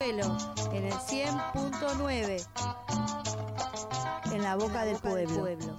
en el 100.9 en la boca del pueblo.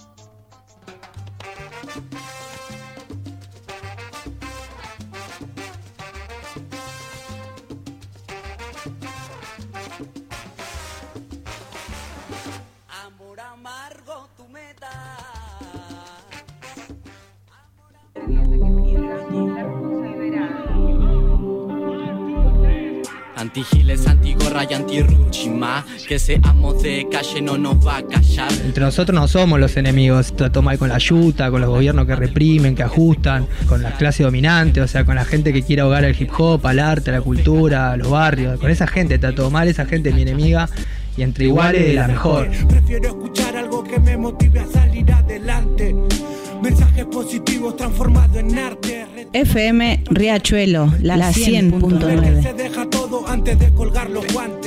Antigiles, antigorra y antirruchima Que seamos de calle no nos va a callar Entre nosotros no somos los enemigos. Trató mal con la yuta, con los gobiernos que reprimen, que ajustan, con las clases dominantes, o sea, con la gente que quiere ahogar el hip hop, al arte, a la cultura, a los barrios. Con esa gente trató mal, esa gente es mi enemiga. Y entre iguales, la mejor. Prefiero escuchar algo que me motive a salir adelante. Mensajes positivos transformados en arte. FM Riachuelo, la, Que 100.9. se deja todo antes de colgar los guantes.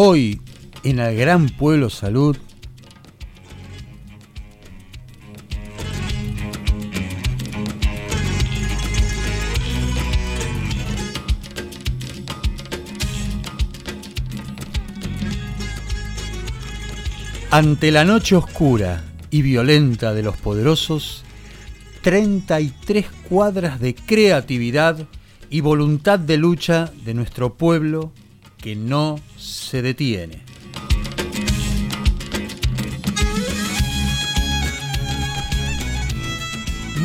Hoy, en el Gran Pueblo Salud, ante la noche oscura y violenta de los poderosos, 33 cuadras de creatividad y voluntad de lucha de nuestro pueblo que no se detiene.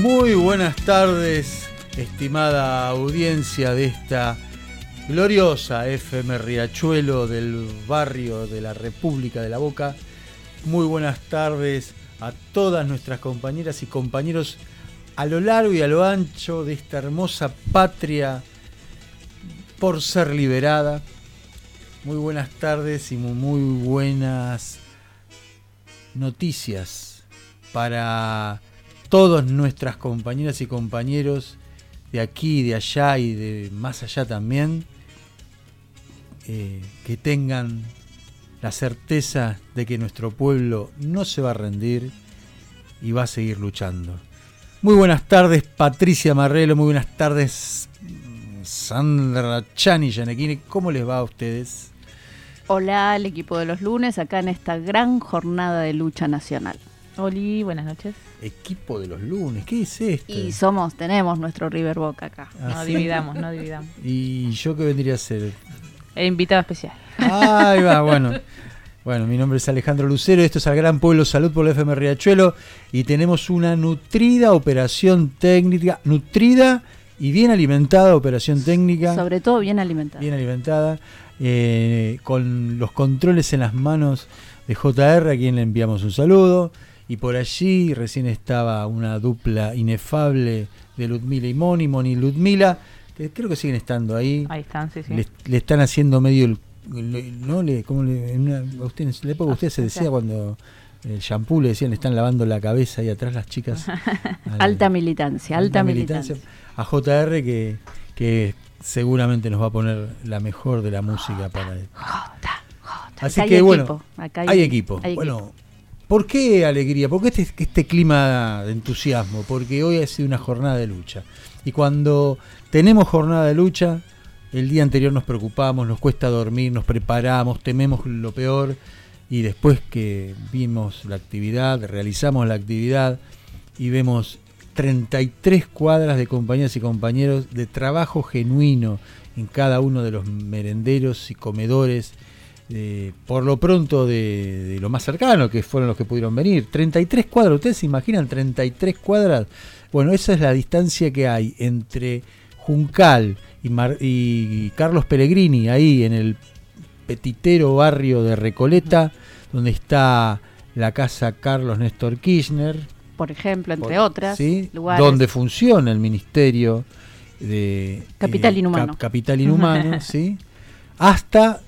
Muy buenas tardes, estimada audiencia de esta gloriosa FM Riachuelo del barrio de la República de la Boca. Muy buenas tardes a todas nuestras compañeras y compañeros a lo largo y a lo ancho de esta hermosa patria por ser liberada. Muy buenas tardes y mu- muy buenas noticias para todas nuestras compañeras y compañeros de aquí, de allá y de más allá también, eh, que tengan la certeza de que nuestro pueblo no se va a rendir y va a seguir luchando. Muy buenas tardes, Patricia Marrelo, muy buenas tardes, mm, Sandra Chani Yanequini, ¿cómo les va a ustedes? Hola al equipo de los lunes, acá en esta gran jornada de lucha nacional. Oli, buenas noches. Equipo de los lunes, ¿qué es esto? Y somos, tenemos nuestro River Boca acá. Ah, No ¿sí? dividamos, no dividamos. ¿Y yo qué vendría a ser? E invitado especial. Ahí va, bueno. Bueno, mi nombre es Alejandro Lucero, esto es Al Gran Pueblo Salud por la FM Riachuelo y tenemos una nutrida operación técnica, nutrida y bien alimentada operación técnica, Sobre todo bien alimentado. bien alimentada, eh, con los controles en las manos de JR, a quien le enviamos un saludo. Y por allí recién estaba una dupla inefable de Ludmila y Moni, Moni y Ludmila, que creo que siguen estando ahí. Ahí están, sí, sí. Le, le están haciendo medio el, le- no le como le, en, una, a usted, en la época usted se decía cuando el shampoo le decían le están lavando la cabeza ahí atrás las chicas al- Alta militancia, alta, militancia. a JR que, que seguramente nos va a poner la mejor de la música para él. Así Acá hay que bueno, equipo, acá hay, hay- equipo. hay bueno. ¿Por qué alegría? ¿Por qué este, este clima de entusiasmo? Porque hoy ha sido una jornada de lucha. Y cuando tenemos jornada de lucha, el día anterior nos preocupamos, nos cuesta dormir, nos preparamos, tememos lo peor y después que vimos la actividad, realizamos la actividad y vemos 33 cuadras de compañeras y compañeros de trabajo genuino en cada uno de los merenderos y comedores, eh, por lo pronto de, lo más cercano, que fueron los que pudieron venir. 33 cuadras, ¿ustedes se imaginan 33 cuadras? Bueno, esa es la distancia que hay entre Juncal y, y Carlos Pellegrini, ahí en el petitero barrio de Recoleta, donde está la casa Carlos Néstor Kirchner, Por ejemplo, entre otras ¿sí? lugares. donde funciona el Ministerio de Capital eh, Inhumano. Cap- Capital Inhumano, ¿sí? hasta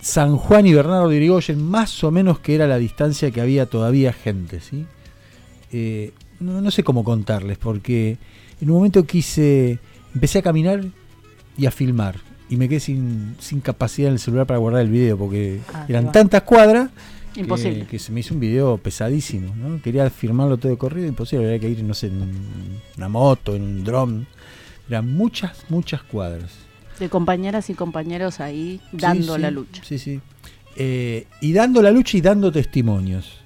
San Juan y Bernardo de Irigoyen, más o menos que era la distancia que había todavía gente, ¿sí? Eh, no, no sé cómo contarles, porque en un momento quise, empecé a caminar y a filmar, y me quedé sin, sin capacidad en el celular para guardar el video, porque Ah, eran tantas cuadras Imposible. Que, se me hizo un video pesadísimo, ¿no? Quería filmarlo todo de corrido, imposible, había que ir, no sé, en una moto, en un dron. Eran muchas, muchas cuadras. De compañeras y compañeros ahí dando sí, la lucha. Sí, sí. Eh, y dando la lucha y dando testimonios.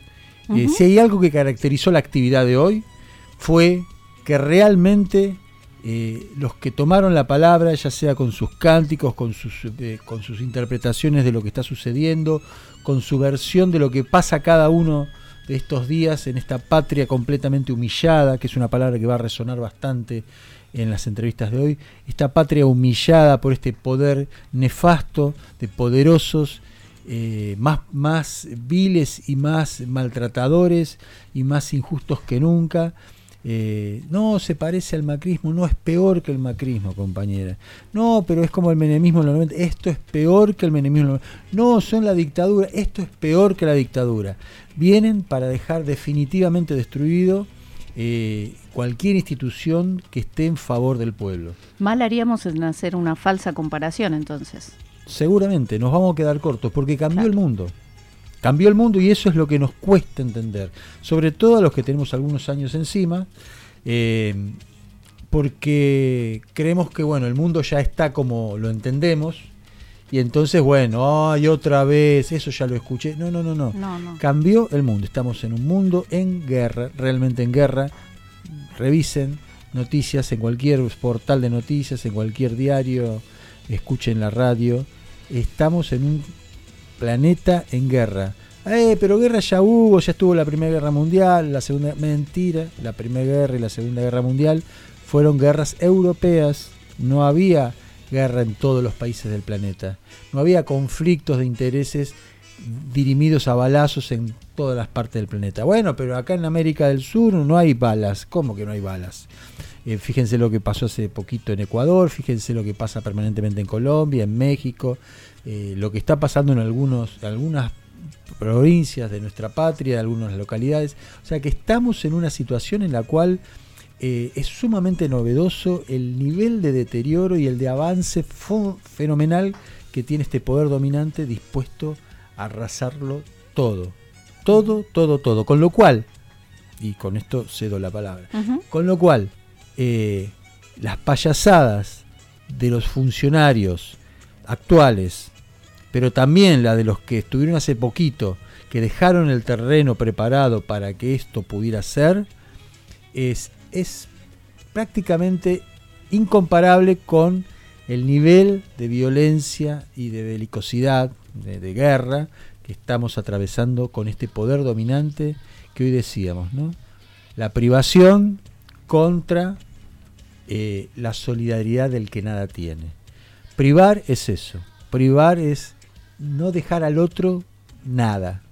Eh, si hay algo que caracterizó la actividad de hoy, fue que realmente eh, los que tomaron la palabra, ya sea con sus cánticos, con sus, eh, con sus interpretaciones de lo que está sucediendo, con su versión de lo que pasa cada uno de estos días en esta patria completamente humillada, que es una palabra que va a resonar bastante en las entrevistas de hoy, esta patria humillada por este poder nefasto de poderosos eh, más, más viles y más maltratadores y más injustos que nunca. Eh, no se parece al macrismo, no es peor que el macrismo, compañera. No, pero es como el menemismo en los 90. Esto es peor que el menemismo en los 90. No, son la dictadura. Esto es peor que la dictadura. Vienen para dejar definitivamente destruido eh, cualquier institución que esté en favor del pueblo. Mal haríamos en hacer una falsa comparación entonces. Seguramente nos vamos a quedar cortos porque cambió el mundo. Cambió el mundo y eso es lo que nos cuesta entender. Sobre todo a los que tenemos algunos años encima. eh, porque creemos que bueno, el mundo ya está como lo entendemos. Y entonces, bueno, ay, otra vez, eso ya lo escuché. No, no, no, no. No, no. Cambió el mundo. Estamos en un mundo en guerra, realmente en guerra. Revisen noticias en cualquier portal de noticias, en cualquier diario, escuchen la radio. Estamos en un planeta en guerra. Eh, pero guerra ya hubo, ya estuvo la Primera Guerra Mundial, la Segunda... Mentira, la Primera Guerra y la Segunda Guerra Mundial fueron guerras europeas. No había guerra en todos los países del planeta. No había conflictos de intereses dirimidos a balazos en todas las partes del planeta. Bueno, pero acá en América del Sur no hay balas. ¿Cómo que no hay balas? Eh, fíjense lo que pasó hace poquito en Ecuador, fíjense lo que pasa permanentemente en Colombia, en México, eh, lo que está pasando en algunos, algunas provincias de nuestra patria, de algunas localidades. O sea que estamos en una situación en la cual eh, es sumamente novedoso el nivel de deterioro y el de avance fenomenal que tiene este poder dominante dispuesto a arrasarlo todo. Todo, todo, todo. Con lo cual, y con esto cedo la palabra, con lo cual, eh, las payasadas de los funcionarios actuales, pero también la de los que estuvieron hace poquito, que dejaron el terreno preparado para que esto pudiera ser, es, es prácticamente incomparable con el nivel de violencia y de belicosidad, de, guerra, que estamos atravesando con este poder dominante que hoy decíamos, ¿no? La privación contra eh, la solidaridad del que nada tiene. Privar es eso. Privar es no dejar al otro nada,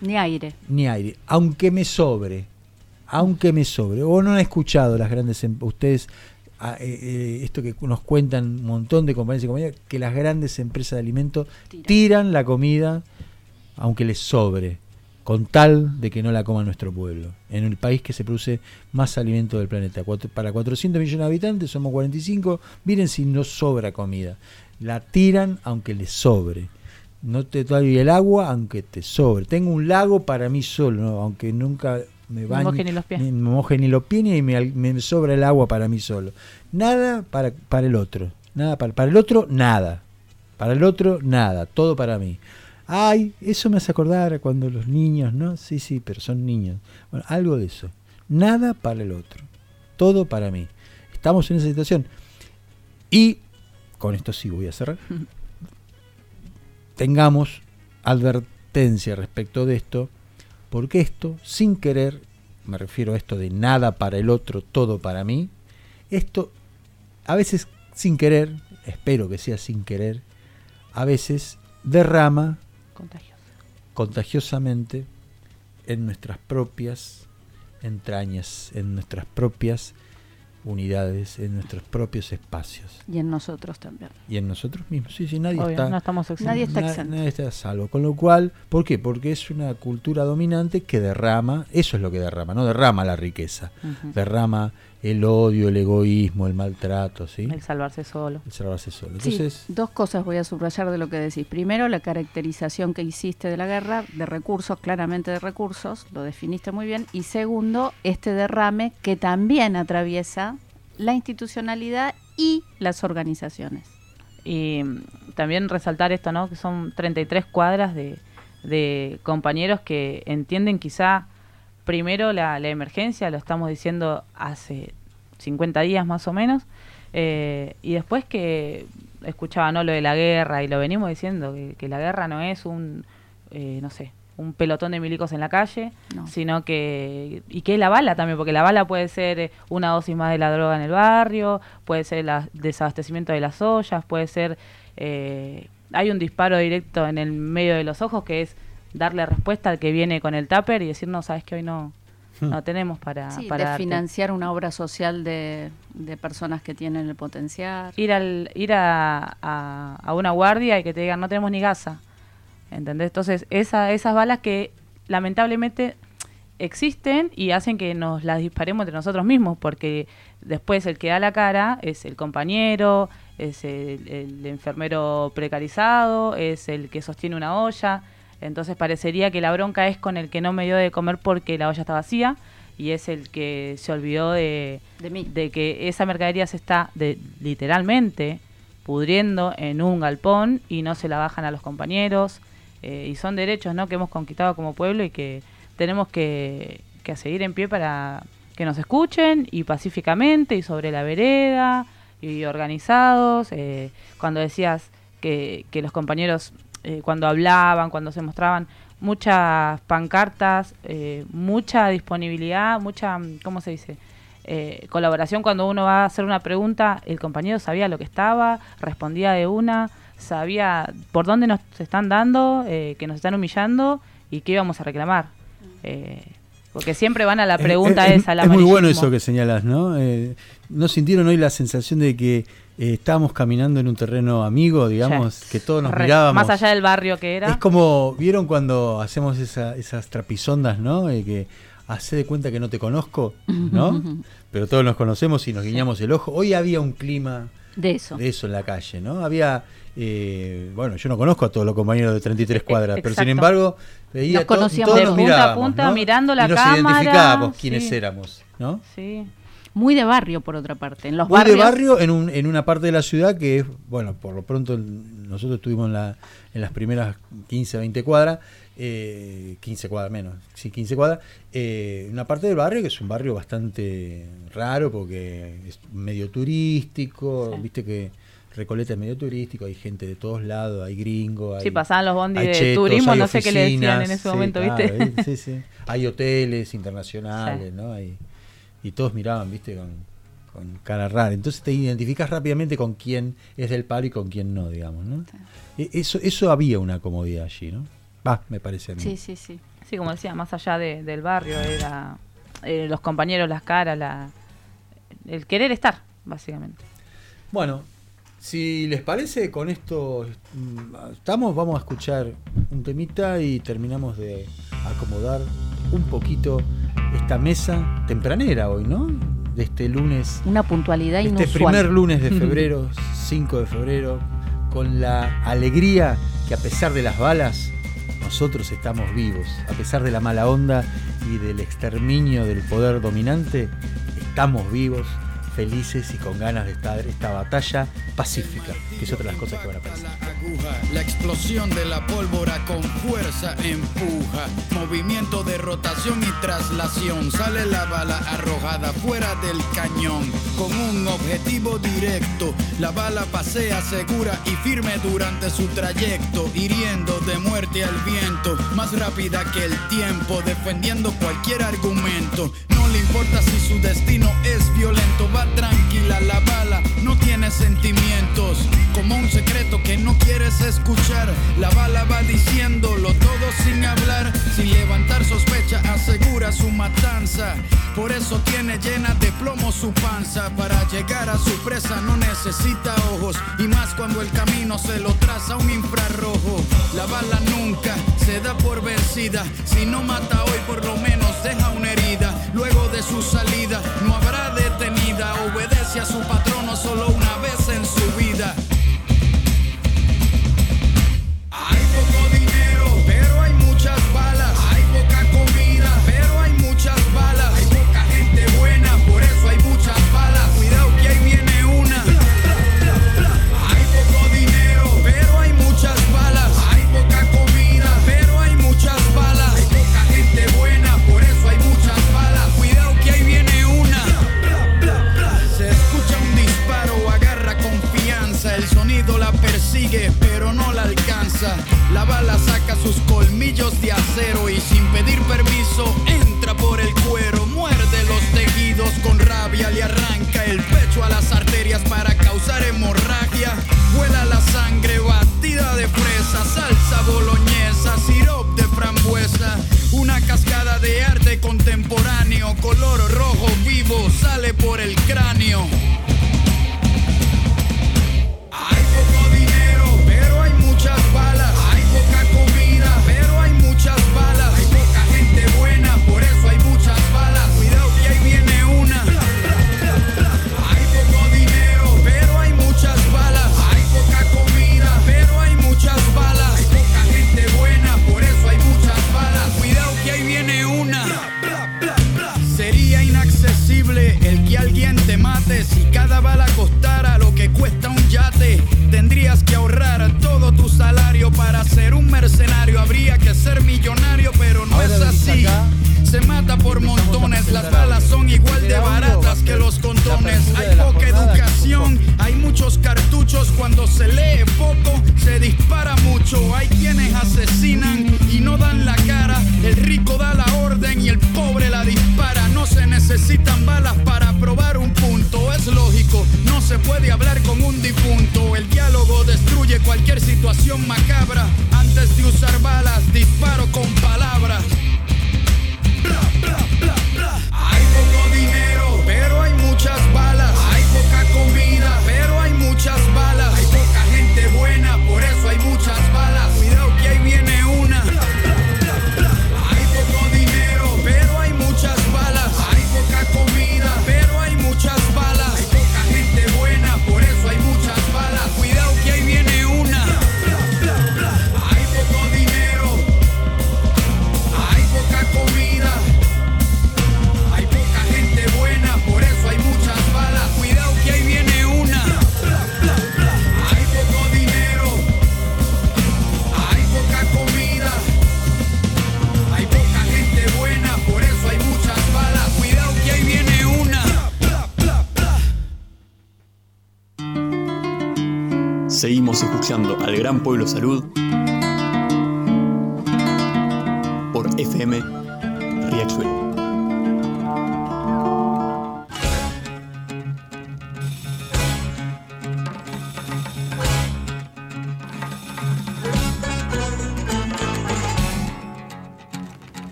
Ni aire. ni aire, aunque me sobre, aunque me sobre. O no han escuchado las grandes em- ustedes ah, eh, eh, esto que nos cuentan un montón de compañeros y compañeras que las grandes empresas de alimentos Tiran. tiran la comida aunque les sobre, con tal de que no la coma nuestro pueblo. En el país que se produce más alimento del planeta. Cuatro- para 400 millones de habitantes somos 45, miren si no sobra comida. La tiran aunque les sobre. No te doy el agua aunque te sobre. Tengo un lago para mí solo, ¿no? aunque nunca me bañe. moje ni los pies. Ni me moje ni los pies ni me, sobra el agua para mí solo. Nada para, para el otro. Nada para, para el otro, nada. Para el otro, nada. Todo para mí. Ay, eso me hace acordar cuando los niños, ¿no? Sí, sí, pero son niños. Bueno, algo de eso. Nada para el otro. Todo para mí. Estamos en esa situación. Y con esto sí voy a cerrar. Tengamos advertencia respecto de esto, porque esto, sin querer, me refiero a esto de nada para el otro, todo para mí, esto a veces sin querer, espero que sea sin querer, a veces derrama contagiosamente en nuestras propias entrañas, en nuestras propias unidades, en nuestros propios espacios Y en nosotros también. y en nosotros mismos. Sí, sí, nadie Obvio, está no estamos. Nadie está na- exento. nadie está a salvo. Con lo cual, ¿por qué? Porque es una cultura dominante que derrama, eso es lo que derrama, no derrama la riqueza, derrama el odio, el egoísmo, el maltrato, ¿sí? El salvarse solo. El salvarse solo. Sí, Entonces, dos cosas voy a subrayar de lo que decís. Primero, la caracterización que hiciste de la guerra, de recursos, claramente de recursos, lo definiste muy bien. Y segundo, este derrame que también atraviesa la institucionalidad y las organizaciones. Y también resaltar esto, ¿no? Que son 33 cuadras de, de compañeros que entienden quizá primero la, la emergencia, lo estamos diciendo hace 50 días más o menos, eh, y después que escuchaba ¿no? lo de la guerra y lo venimos diciendo, que, que la guerra no es un, eh, no sé, un pelotón de milicos en la calle, No. sino que y que es la bala también porque la bala puede ser una dosis más de la droga en el barrio puede ser el desabastecimiento de las ollas puede ser eh, hay un disparo directo en el medio de los ojos que es darle respuesta al que viene con el tupper y decir no sabes que hoy no Hmm. no tenemos para Sí, para de darte". financiar una obra social de, de personas que tienen el potencial. ir al ir a, a, a una guardia y que te digan no tenemos ni gasa ¿entendés? entonces esa, esas balas que lamentablemente existen y hacen que nos las disparemos entre nosotros mismos porque después el que da la cara es el compañero es el, el enfermero precarizado es el que sostiene una olla entonces parecería que la bronca es con el que no me dio de comer porque la olla está vacía y es el que se olvidó de, De mí. de que esa mercadería se está de, literalmente pudriendo en un galpón y no se la bajan a los compañeros. eh, y son derechos ¿no? que hemos conquistado como pueblo y que tenemos que, que seguir en pie para que nos escuchen y pacíficamente y sobre la vereda y organizados. eh, cuando decías que, que los compañeros, eh, cuando hablaban, cuando se mostraban, muchas pancartas, eh, mucha disponibilidad, mucha, mm, ¿cómo se dice? Eh, colaboración cuando uno va a hacer una pregunta, el compañero sabía lo que estaba, respondía de una, sabía por dónde nos están dando, eh, que nos están humillando y qué íbamos a reclamar. Eh, porque siempre van a la pregunta es, es- esa, al es muy bueno eso que señalas, ¿no? ¿No sintieron hoy la sensación de que eh, estábamos caminando en un terreno amigo, digamos, Sí. que todos nos Re- mirábamos? Más allá del barrio que era. Es como, ¿vieron cuando hacemos esa- esas trapisondas, ¿no? Eh, que hace de cuenta que no te conozco, ¿no? Pero todos nos conocemos y nos guiñamos el ojo. Hoy había un clima De eso. de eso en la calle, ¿no? Había, eh, bueno, yo no conozco a todos los compañeros de 33 cuadras, pero sin embargo, veía Nos conocíamos todos de nos punta a punta, ¿no? mirando la y nos cámara, identificábamos quiénes sí. éramos, ¿no? Sí. Muy de barrio, por otra parte. En los Muy de barrios. barrio en, un- en una parte de la ciudad que es, bueno, por lo pronto nosotros estuvimos en, la, en las primeras 15, 20 cuadras, eh, 15 cuadras menos, sí, 15 cuadras, eh, una parte del barrio que es un barrio bastante raro porque es medio turístico, Sí. viste que Recoleta es medio turístico, hay gente de todos lados, hay gringos, hay, Sí, pasaban los bondis de chetos, turismo, no sé qué le decían en ese sí, momento, claro, ¿viste? eh, sí, sí. Hay hoteles internacionales, Sí. ¿no? Hay- y todos miraban, ¿viste? Con, con cara rara. Entonces te identificas rápidamente con quién es del palo y con quién no, digamos, ¿no? E- Eso, eso había una comodidad allí, ¿no? Va, me parece a mí. Sí, sí, sí. Sí, como decía, más allá de- del barrio, era eh, los compañeros, las caras, la, el querer estar, básicamente. Bueno, si les parece, con esto mm, estamos, vamos a escuchar un temita y terminamos de acomodar un poquito esta mesa tempranera hoy, ¿no? De este lunes Una puntualidad Este inusual. primer lunes de febrero, 5 de febrero, con la alegría que a pesar de las balas, nosotros estamos vivos. A pesar de la mala onda y del exterminio del poder dominante, estamos vivos felices y con ganas de estar esta batalla pacífica, que es otra de las cosas que van a pasar. La explosión de la pólvora con fuerza empuja. Movimiento de rotación y traslación. Sale la bala arrojada fuera del cañón. Con un objetivo directo. La bala pasea segura y firme durante su trayecto. Hiriendo de muerte al viento. Más rápida que el tiempo. Defendiendo cualquier argumento. No le importa si su destino es violento. Va tranquila la bala. No tiene sentimientos. Como un secreto que no quieres escuchar. La bala va diciéndolo todo sin hablar. Sin levantar sospecha, asegura su matanza. Por eso tiene llena de plomo su panza. Para llegar a su presa no necesita ojos. Y más cuando el camino se lo traza un infrarrojo. La bala nunca se da por vencida. Si no mata hoy, por lo menos deja una herida. Luego de su salida, no habrá detenida. Obedece a su patrono solo una vez en su vida. Hay poco dinero, pero hay muchas balas. Seguimos escuchando al Gran Pueblo Salud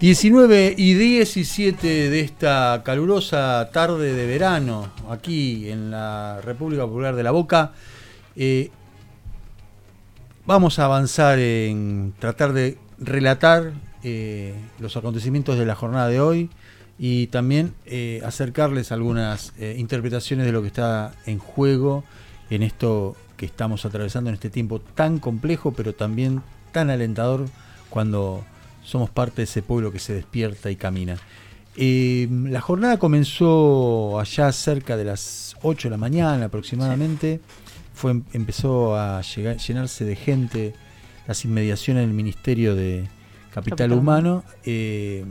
19 y 17 de esta calurosa tarde de verano, aquí en la República Popular de la Boca, eh, vamos a avanzar en tratar de relatar eh, los acontecimientos de la jornada de hoy y también eh, acercarles algunas interpretaciones de lo que está en juego en esto que estamos atravesando en este tiempo tan complejo, pero también tan alentador cuando somos parte de ese pueblo que se despierta y camina. Eh, la jornada comenzó allá cerca de las 8 de la mañana aproximadamente. Fue, empezó a llegar, llenarse de gente las inmediaciones del Ministerio de Capital, Capital. Humano. Eh,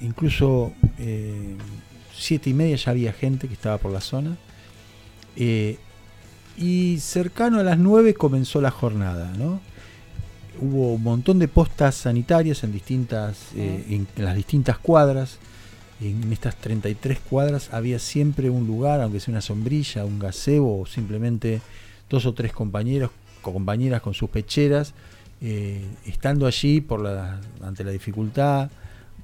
incluso eh, siete y media ya había gente que estaba por la zona. Eh, y cercano a las 9 comenzó la jornada, ¿no? Hubo un montón de postas sanitarias en distintas, eh, en, en las distintas cuadras. En estas 33 cuadras había siempre un lugar, aunque sea una sombrilla, un gazebo o simplemente dos o tres compañeros o compañeras con sus pecheras, eh, estando allí por la, ante la dificultad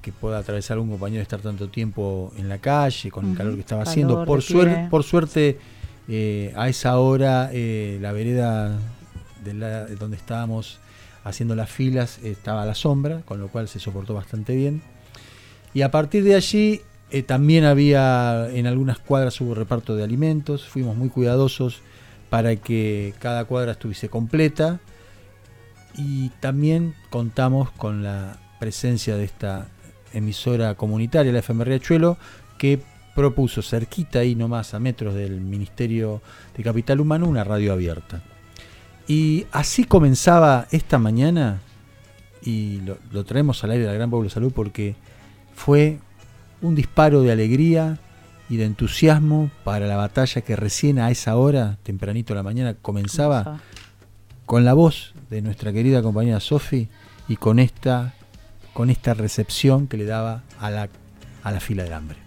que pueda atravesar un compañero estar tanto tiempo en la calle con el calor que estaba Calor, haciendo. Por, pie. por suerte, eh, a esa hora eh, la vereda de la- de donde estábamos haciendo las filas estaba a la sombra, con lo cual se soportó bastante bien. Y a partir de allí eh, también había, en algunas cuadras hubo reparto de alimentos, fuimos muy cuidadosos para que cada cuadra estuviese completa y también contamos con la presencia de esta emisora comunitaria, la FM Riachuelo, que propuso cerquita ahí nomás a metros del Ministerio de Capital Humano una radio abierta. Y así comenzaba esta mañana, y lo, lo traemos al aire de la Gran Pueblo Salud porque fue un disparo de alegría y de entusiasmo para la batalla que recién a esa hora, tempranito de la mañana, comenzaba Comenzaba. con la voz de nuestra querida compañera Sofi y con esta, con esta recepción que le daba a la, a la fila del hambre.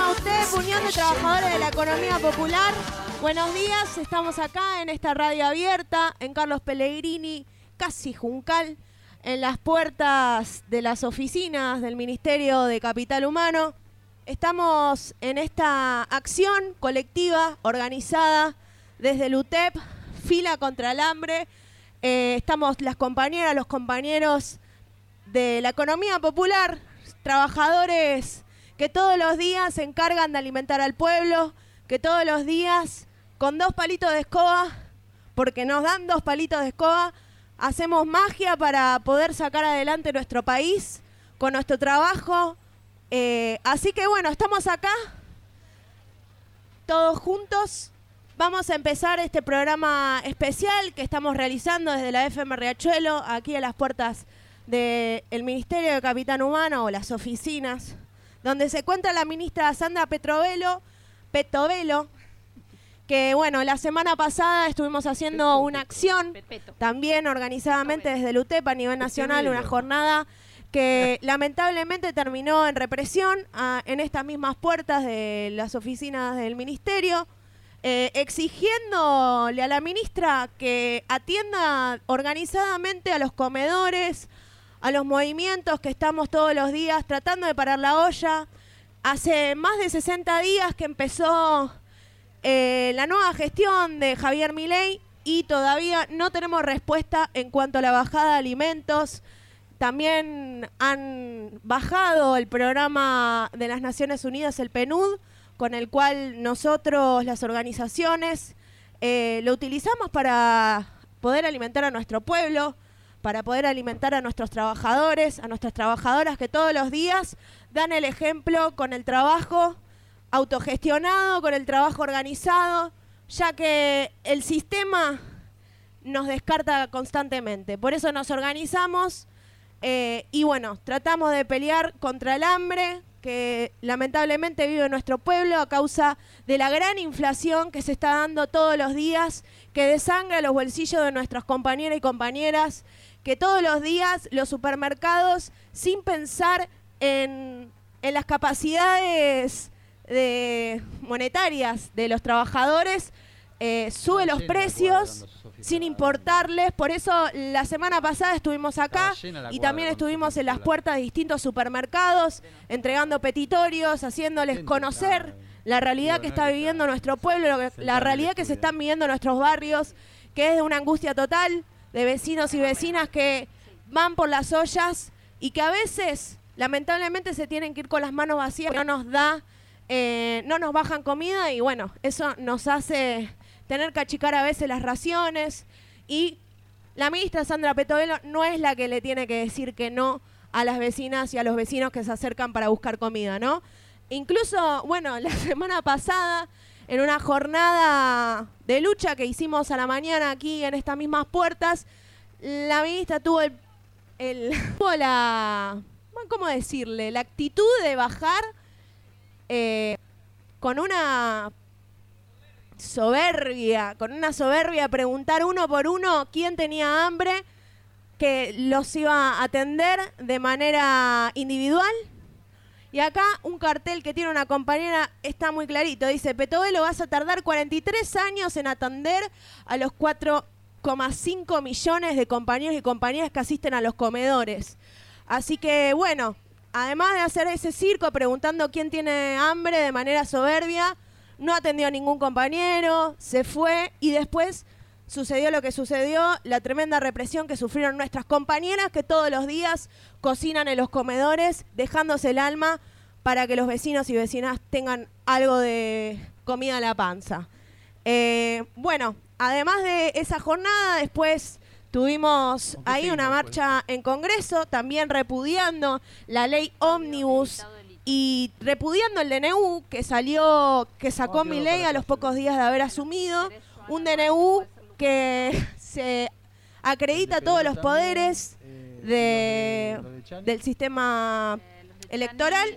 Queridísima UTEP, Unión de Trabajadores de la Economía Popular. Buenos días, estamos acá en esta radio abierta, en Carlos Pellegrini, casi Juncal, en las puertas de las oficinas del Ministerio de Capital Humano. Estamos en esta acción colectiva organizada desde el UTEP, Fila contra el Hambre. Eh, estamos las compañeras, los compañeros de la economía popular, trabajadores que todos los días se encargan de alimentar al pueblo, que todos los días con dos palitos de escoba, porque nos dan dos palitos de escoba, hacemos magia para poder sacar adelante nuestro país con nuestro trabajo. Eh, así que bueno, estamos acá todos juntos. Vamos a empezar este programa especial que estamos realizando desde la FM Riachuelo, aquí a las puertas del Ministerio de Capitán Humano o las oficinas, donde se encuentra la ministra Sandra Petrovelo, Petovelo, que bueno, la semana pasada estuvimos haciendo una acción, también organizadamente desde el UTEP a nivel nacional, una jornada que lamentablemente terminó en represión ah, en estas mismas puertas de las oficinas del ministerio, eh, exigiéndole a la ministra que atienda organizadamente a los comedores, a los movimientos que estamos todos los días tratando de parar la olla. Hace más de 60 días que empezó eh, la nueva gestión de Javier Milei y todavía no tenemos respuesta en cuanto a la bajada de alimentos. También han bajado el programa de las Naciones Unidas, el PNUD, con el cual nosotros, las organizaciones, eh, lo utilizamos para poder alimentar a nuestro pueblo, para poder alimentar a nuestros trabajadores, a nuestras trabajadoras que todos los días dan el ejemplo con el trabajo autogestionado, con el trabajo organizado, ya que el sistema nos descarta constantemente. Por eso nos organizamos eh, y bueno, tratamos de pelear contra el hambre que lamentablemente vive nuestro pueblo a causa de la gran inflación que se está dando todos los días, que desangra los bolsillos de nuestros compañeros y compañeras, que todos los días los supermercados, sin pensar en, en las capacidades de monetarias de los trabajadores, eh, sube los precios sin importarles. Por eso la semana pasada estuvimos acá y también estuvimos en las puertas de distintos supermercados, entregando petitorios, haciéndoles conocer la realidad que está viviendo nuestro pueblo, la realidad que se están viviendo nuestros barrios, que es de una angustia total de vecinos y vecinas que van por las ollas y que a veces, lamentablemente, se tienen que ir con las manos vacías, no nos da, eh, no nos bajan comida y bueno, eso nos hace tener que achicar a veces las raciones y la ministra Sandra Petovelo no es la que le tiene que decir que no a las vecinas y a los vecinos que se acercan para buscar comida, ¿no? Incluso, bueno, la semana pasada, en una jornada de lucha que hicimos a la mañana aquí en estas mismas puertas, la ministra tuvo el, tuvo la, ¿cómo decirle? La actitud de bajar eh, con una soberbia, con una soberbia, preguntar uno por uno quién tenía hambre, que los iba a atender de manera individual. Y acá un cartel que tiene una compañera está muy clarito. Dice, Petovelo vas a tardar 43 años en atender a los 4,5 millones de compañeros y compañeras que asisten a los comedores. Así que bueno, además de hacer ese circo preguntando quién tiene hambre de manera soberbia, no atendió a ningún compañero, se fue y después sucedió lo que sucedió, la tremenda represión que sufrieron nuestras compañeras que todos los días cocinan en los comedores, dejándose el alma para que los vecinos y vecinas tengan algo de comida en la panza. Eh, bueno, además de esa jornada, después tuvimos ahí una marcha en Congreso, también repudiando la ley ómnibus y repudiando el DNU que salió, que sacó mi ley a los pocos días de haber asumido, un DNU que se acredita todos los poderes de, del sistema electoral.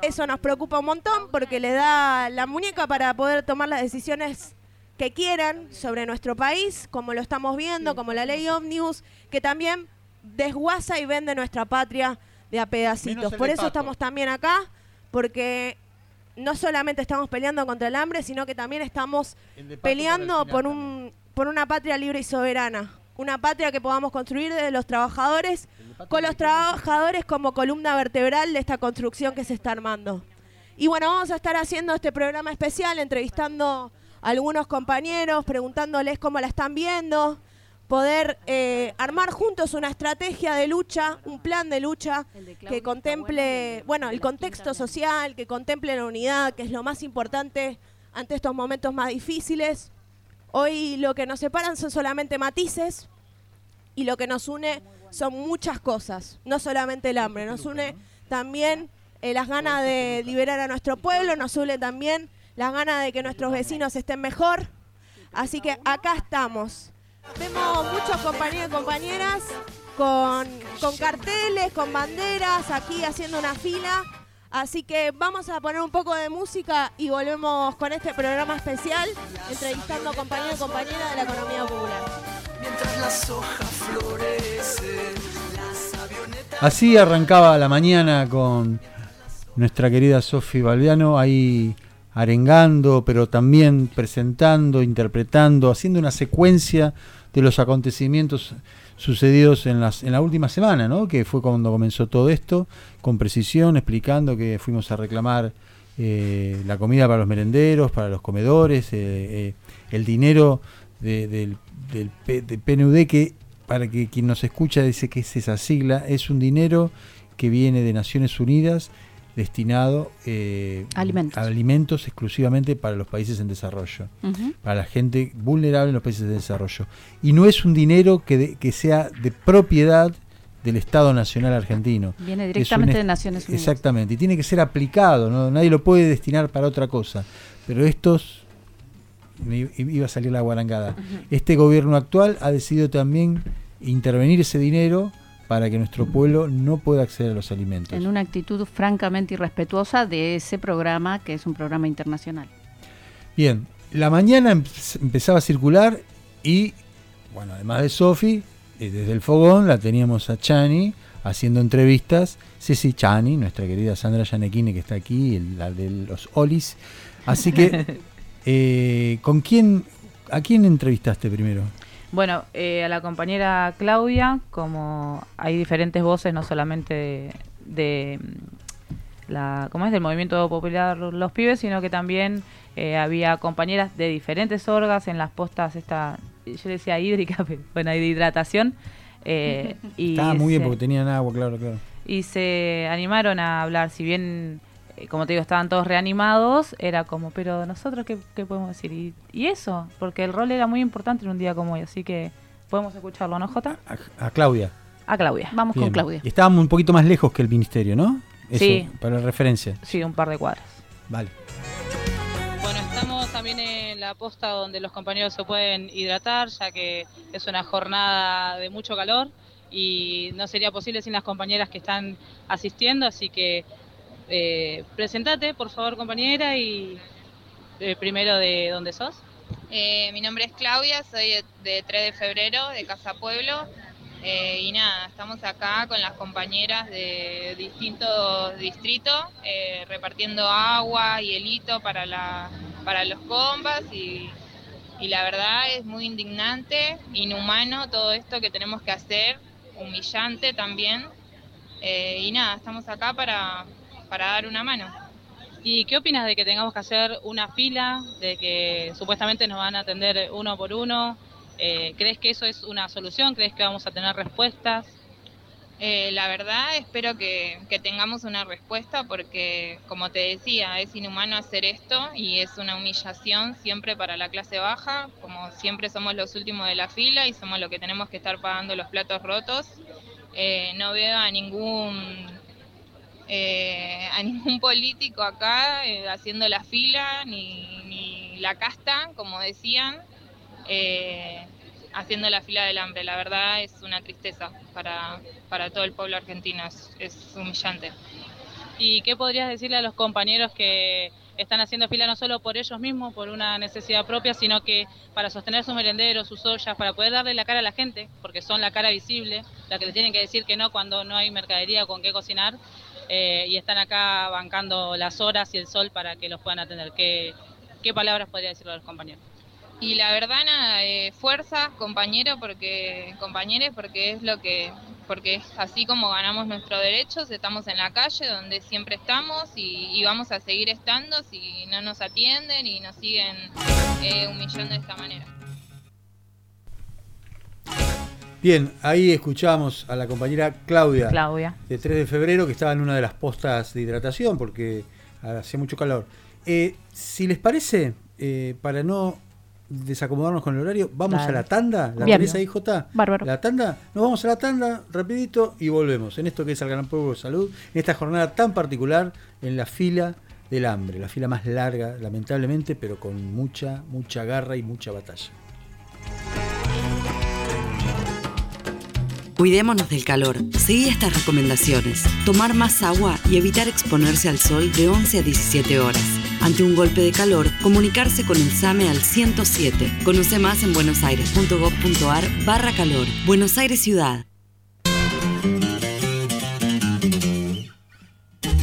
Eso nos preocupa un montón porque le da la muñeca para poder tomar las decisiones que quieran sobre nuestro país, como lo estamos viendo, como la ley Omnibus, que también desguaza y vende nuestra patria de a pedacitos. Por eso estamos también acá, porque no solamente estamos peleando contra el hambre, sino que también estamos peleando por un por una patria libre y soberana, una patria que podamos construir desde los trabajadores, con los trabajadores como columna vertebral de esta construcción que se está armando. Y bueno, vamos a estar haciendo este programa especial, entrevistando a algunos compañeros, preguntándoles cómo la están viendo, poder eh, armar juntos una estrategia de lucha, un plan de lucha que contemple, bueno, el contexto social, que contemple la unidad, que es lo más importante ante estos momentos más difíciles. Hoy lo que nos separan son solamente matices y lo que nos une son muchas cosas, no solamente el hambre, nos une también eh, las ganas de liberar a nuestro pueblo, nos une también las ganas de que nuestros vecinos estén mejor. Así que acá estamos. Vemos muchos compañeros y compañeras con, con carteles, con banderas, aquí haciendo una fila. Así que vamos a poner un poco de música y volvemos con este programa especial, entrevistando compañeros y compañeras de la economía popular. Mientras las hojas florecen, las avionetas. Así arrancaba la mañana con nuestra querida Sofi Balbiano ahí arengando, pero también presentando, interpretando, haciendo una secuencia de los acontecimientos sucedidos en, las, en la última semana, ¿no? que fue cuando comenzó todo esto, con precisión, explicando que fuimos a reclamar eh, la comida para los merenderos, para los comedores, eh, eh, el dinero de- del, del P- del PNUD, que para que quien nos escucha dice que es esa sigla, es un dinero que viene de Naciones Unidas destinado eh, Alimentos. a alimentos exclusivamente para los países en desarrollo para la gente vulnerable en los países de desarrollo. Y no es un dinero que, de- que sea de propiedad del Estado Nacional Argentino. Viene un directamente de Naciones Unidas. Exactamente, y tiene que ser aplicado, ¿no? nadie lo puede destinar para otra cosa. Pero estos, me iba a salir la guarangada, este gobierno actual ha decidido también intervenir ese dinero para que nuestro pueblo no pueda acceder a los alimentos. En una actitud francamente irrespetuosa de ese programa, que es un programa internacional. Bien, la mañana em- empezaba a circular y, bueno, además de Sofi, eh, desde el fogón la teníamos a Chani haciendo entrevistas. Ceci Chani, nuestra querida Sandra Yanequine que está aquí, la de los Olis. Así que, eh, ¿con quién, a quién entrevistaste primero? Bueno, eh, a la compañera Claudia, como hay diferentes voces, no solamente de, de, mm, la, ¿cómo es? del movimiento popular Los Pibes, sino que también eh, había compañeras de diferentes orgas en las postas, esta, yo decía hídrica, pero bueno, de hidratación, Eh, y Estaba muy bien porque tenían agua, claro, claro. y se animaron a hablar, si bien, como te digo, estaban todos reanimados, era como, pero nosotros qué, qué podemos decir? Y, y eso, porque el rol era muy importante en un día como hoy, así que podemos escucharlo, ¿no, Jota? A Claudia. A Claudia. Vamos Bien. con Claudia. Y estábamos un poquito más lejos que el ministerio, ¿no? Eso, Sí. Para referencia. Sí, un par de cuadras. Vale. Bueno, estamos también en la posta donde los compañeros se pueden hidratar, ya que es una jornada de mucho calor y no sería posible sin las compañeras que están asistiendo, así que eh, presentate, por favor, compañera, y eh, primero de dónde sos. Eh, mi nombre es Claudia, soy de, de 3 de febrero, de Casa Pueblo. y nada, estamos acá con las compañeras de distintos distritos, repartiendo agua y helito para, la, para los combas. Y, la verdad es muy indignante, inhumano todo esto que tenemos que hacer, humillante también. Y nada, estamos acá para, para dar una mano. ¿Y qué opinas de que tengamos que hacer una fila, de que supuestamente nos van a atender uno por uno? Eh, ¿Crees que eso es una solución? ¿Crees que vamos a tener respuestas? Eh, la verdad espero que, que tengamos una respuesta porque, como te decía, es inhumano hacer esto y es una humillación siempre para la clase baja, como siempre somos los últimos de la fila y somos los que tenemos que estar pagando los platos rotos. Eh, no veo a ningún eh, a ningún político acá eh, haciendo la fila ni, la casta, como decían, eh, haciendo la fila del hambre. La verdad es una tristeza para, para todo el pueblo argentino, es, es humillante. ¿Y qué podrías decirle a los compañeros que están haciendo fila no solo por ellos mismos, por una necesidad propia, sino que para sostener sus merenderos, sus ollas, para poder darle la cara a la gente, porque son la cara visible, la que le tienen que decir que no cuando no hay mercadería con qué cocinar, eh, y están acá bancando las horas y el sol para que los puedan atender? ¿Qué, qué palabras podría decirle a los compañeros? Y la verdad, nada, eh, fuerza, compañero, porque, compañeros, porque es lo que, porque es así como ganamos nuestros derechos, estamos en la calle donde siempre estamos y, y vamos a seguir estando si no nos atienden y nos siguen eh, humillando de esta manera. Bien, ahí escuchamos a la compañera Claudia, Claudia. de 3 de febrero, que estaba en una de las postas de hidratación porque hacía mucho calor. Eh, si les parece, eh, para no desacomodarnos con el horario, vamos Dale. a la tanda. ¿La Bien. ahí, Jota? Bárbaro. La tanda, nos vamos a la tanda rapidito y volvemos en esto que es el Gran Pueblo de Salud, en esta jornada tan particular en la fila del hambre, la fila más larga, lamentablemente, pero con mucha, mucha garra y mucha batalla. Cuidémonos del calor. Seguí estas recomendaciones. Tomar más agua y evitar exponerse al sol de 11 a 17 horas. Ante un golpe de calor, comunicarse con el SAME al 107. Conoce más en buenosaires.gov.ar barra calor. Buenos Aires Ciudad.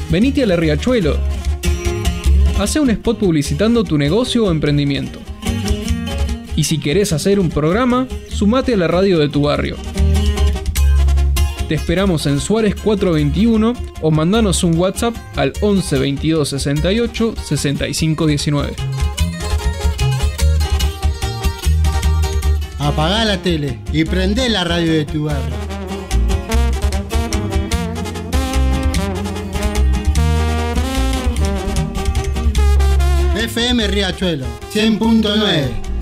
Venite a la Riachuelo. Hace un spot publicitando tu negocio o emprendimiento. Y si querés hacer un programa, sumate a la radio de tu barrio. Te esperamos en Suárez 421 o mandanos un WhatsApp al 11 22 68 65 19. Apagá la tele y prendé la radio de tu barrio. FM Riachuelo 100.9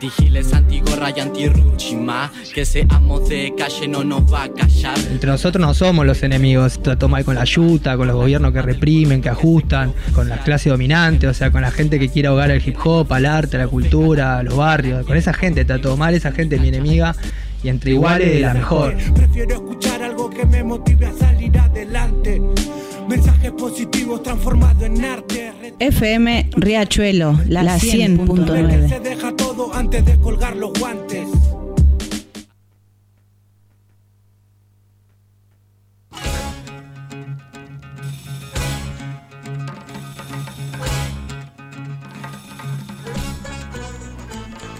Antigiles, antigorra y antirruchima. Que seamos de calle no nos va a callar. Entre nosotros no somos los enemigos, trató mal con la yuta, con los gobiernos que reprimen, que ajustan, con la clase dominante, o sea, con la gente que quiere ahogar el hip hop, al arte, a la cultura, a los barrios, con esa gente trató mal, esa gente es mi enemiga y entre iguales la mejor. Prefiero escuchar algo que me motive a salir adelante. Mensajes positivos transformados en arte. FM Riachuelo, la, La que 100.9. se deja todo antes de colgar los guantes.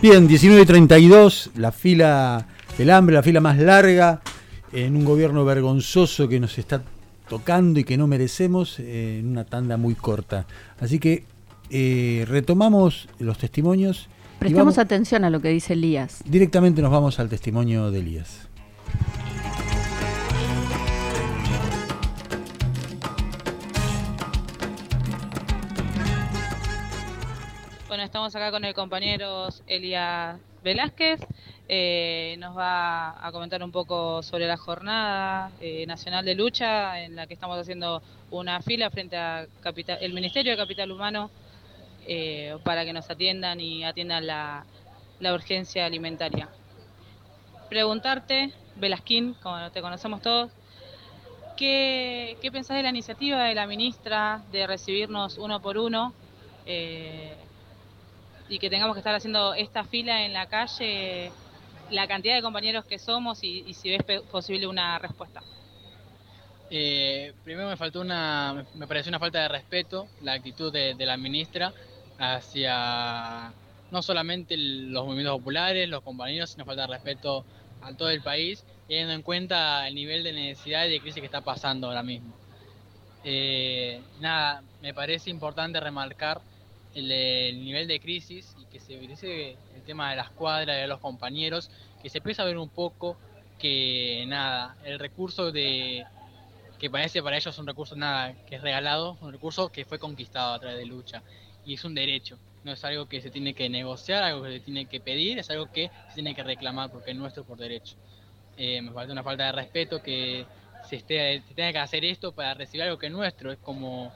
Bien, 19 y 32, la fila del hambre, la fila más larga. en un gobierno vergonzoso que nos está tocando y que no merecemos eh, en una tanda muy corta. Así que eh, retomamos los testimonios. Prestamos vamos- atención a lo que dice Elías. directamente nos vamos al testimonio de Elías. Bueno, estamos acá con el compañero Elías Velázquez. Eh, nos va a comentar un poco sobre la jornada eh, nacional de lucha en la que estamos haciendo una fila frente a Capital- el Ministerio de Capital Humano eh, para que nos atiendan y atiendan la, urgencia alimentaria. Preguntarte, Velasquín, como te conocemos todos, ¿qué, qué pensás de la iniciativa de la ministra de recibirnos uno por uno? y que tengamos que estar haciendo esta fila en la calle, la cantidad de compañeros que somos y, y si ves posible una respuesta. Eh, primero me faltó una, me- pareció una falta de respeto la actitud de, la ministra hacia no solamente los movimientos populares, los compañeros, sino falta de respeto a todo el país, teniendo en cuenta el nivel de necesidad y de crisis que está pasando ahora mismo. Eh, nada, me parece importante remarcar el, el nivel de crisis que se utilice el tema de las cuadras, de los compañeros, que se empieza a ver un poco que nada, el recurso de que parece para ellos un recurso nada que es regalado, un recurso que fue conquistado a través de lucha y es un derecho, no es algo que se tiene que negociar, algo que se tiene que pedir, es algo que se tiene que reclamar porque es nuestro por derecho. Eh, me falta una falta de respeto que se, esté, se tenga que hacer esto para recibir algo que es nuestro, es como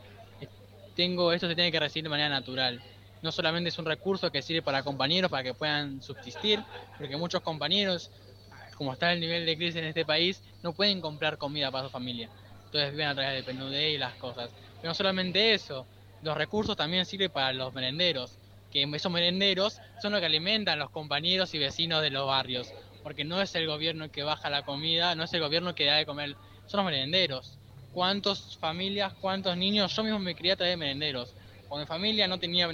tengo esto se tiene que recibir de manera natural. No solamente es un recurso que sirve para compañeros para que puedan subsistir, porque muchos compañeros, como está el nivel de crisis en este país, no pueden comprar comida para su familia. Entonces viven a través del PNUD y las cosas. Pero no solamente eso, los recursos también sirven para los merenderos, que esos merenderos son los que alimentan a los compañeros y vecinos de los barrios, porque no es el gobierno que baja la comida, no es el gobierno que da de comer, son los merenderos. ¿Cuántas familias, cuántos niños? Yo mismo me crié a través de merenderos. Cuando mi familia no tenía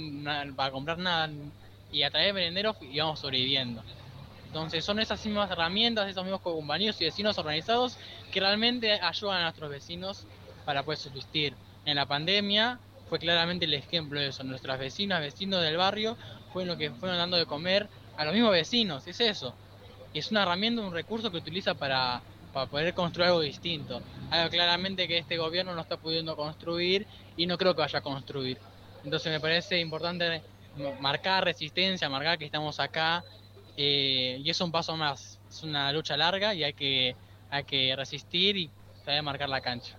para comprar nada y a través de merenderos íbamos sobreviviendo. Entonces son esas mismas herramientas, esos mismos compañeros y vecinos organizados que realmente ayudan a nuestros vecinos para poder subsistir. En la pandemia fue claramente el ejemplo de eso. Nuestras vecinas, vecinos del barrio, fueron lo que fueron dando de comer a los mismos vecinos, es eso. Es una herramienta, un recurso que utiliza para, para poder construir algo distinto. Algo claramente que este gobierno no está pudiendo construir y no creo que vaya a construir. Entonces me parece importante marcar resistencia, marcar que estamos acá eh, y es un paso más. Es una lucha larga y hay que, hay que resistir y saber marcar la cancha.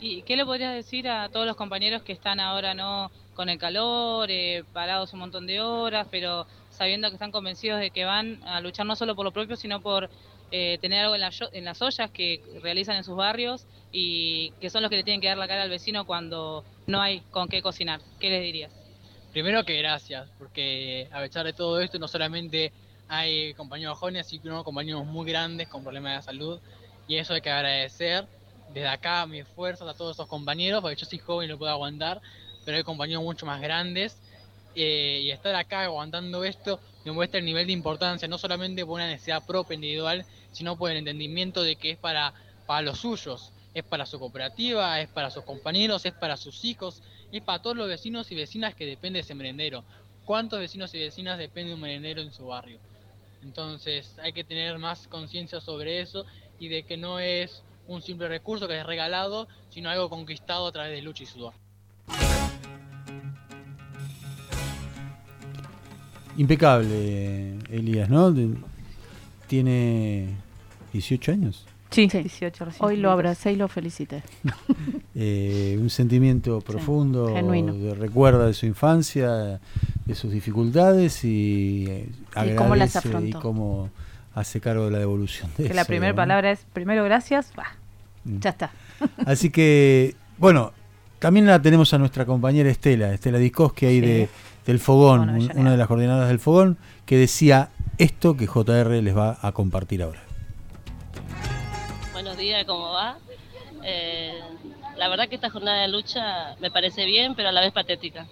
¿Y qué le podrías decir a todos los compañeros que están ahora no con el calor, eh, parados un montón de horas, pero sabiendo que están convencidos de que van a luchar no solo por lo propio, sino por eh, tener algo en, las ollas que realizan en sus barrios y que son los que le tienen que dar la cara al vecino cuando no hay con qué cocinar? ¿Qué les dirías? Primero que gracias, porque a pesar de todo esto no solamente hay compañeros jóvenes, sino compañeros muy grandes con problemas de salud y eso hay que agradecer. Desde acá mi esfuerzos a todos esos compañeros, porque yo soy joven y lo puedo aguantar, pero hay compañeros mucho más grandes eh, y estar acá aguantando esto me muestra el nivel de importancia, no solamente por una necesidad propia individual, sino por el entendimiento de que es para, para los suyos, es para su cooperativa, es para sus compañeros, es para sus hijos, es para todos los vecinos y vecinas que dependen de ese merendero. ¿Cuántos vecinos y vecinas dependen de un merendero en su barrio? Entonces hay que tener más conciencia sobre eso y de que no es un simple recurso que es regalado, sino algo conquistado a través de lucha y sudor. Impecable, Elías, ¿no? Tiene 18 años. Sí, 18 recién Hoy lo abracé y lo felicité. Eh, un sentimiento profundo, genuino. de recuerda de su infancia, de sus dificultades y, eh, Y cómo las agradece afrontó. y cómo hace cargo de la devolución de Que la primera ¿no? palabra es primero gracias, bah, Mm. ya está. Así que, bueno, también la tenemos a nuestra compañera Estela, Estela Diskoski ahí Sí. de, del Fogón, Bueno, una de las coordinadoras del Fogón, que decía esto que JR les va a compartir ahora. Buenos días, ¿cómo va? Eh, la verdad que esta jornada de lucha me parece bien, pero a la vez patética,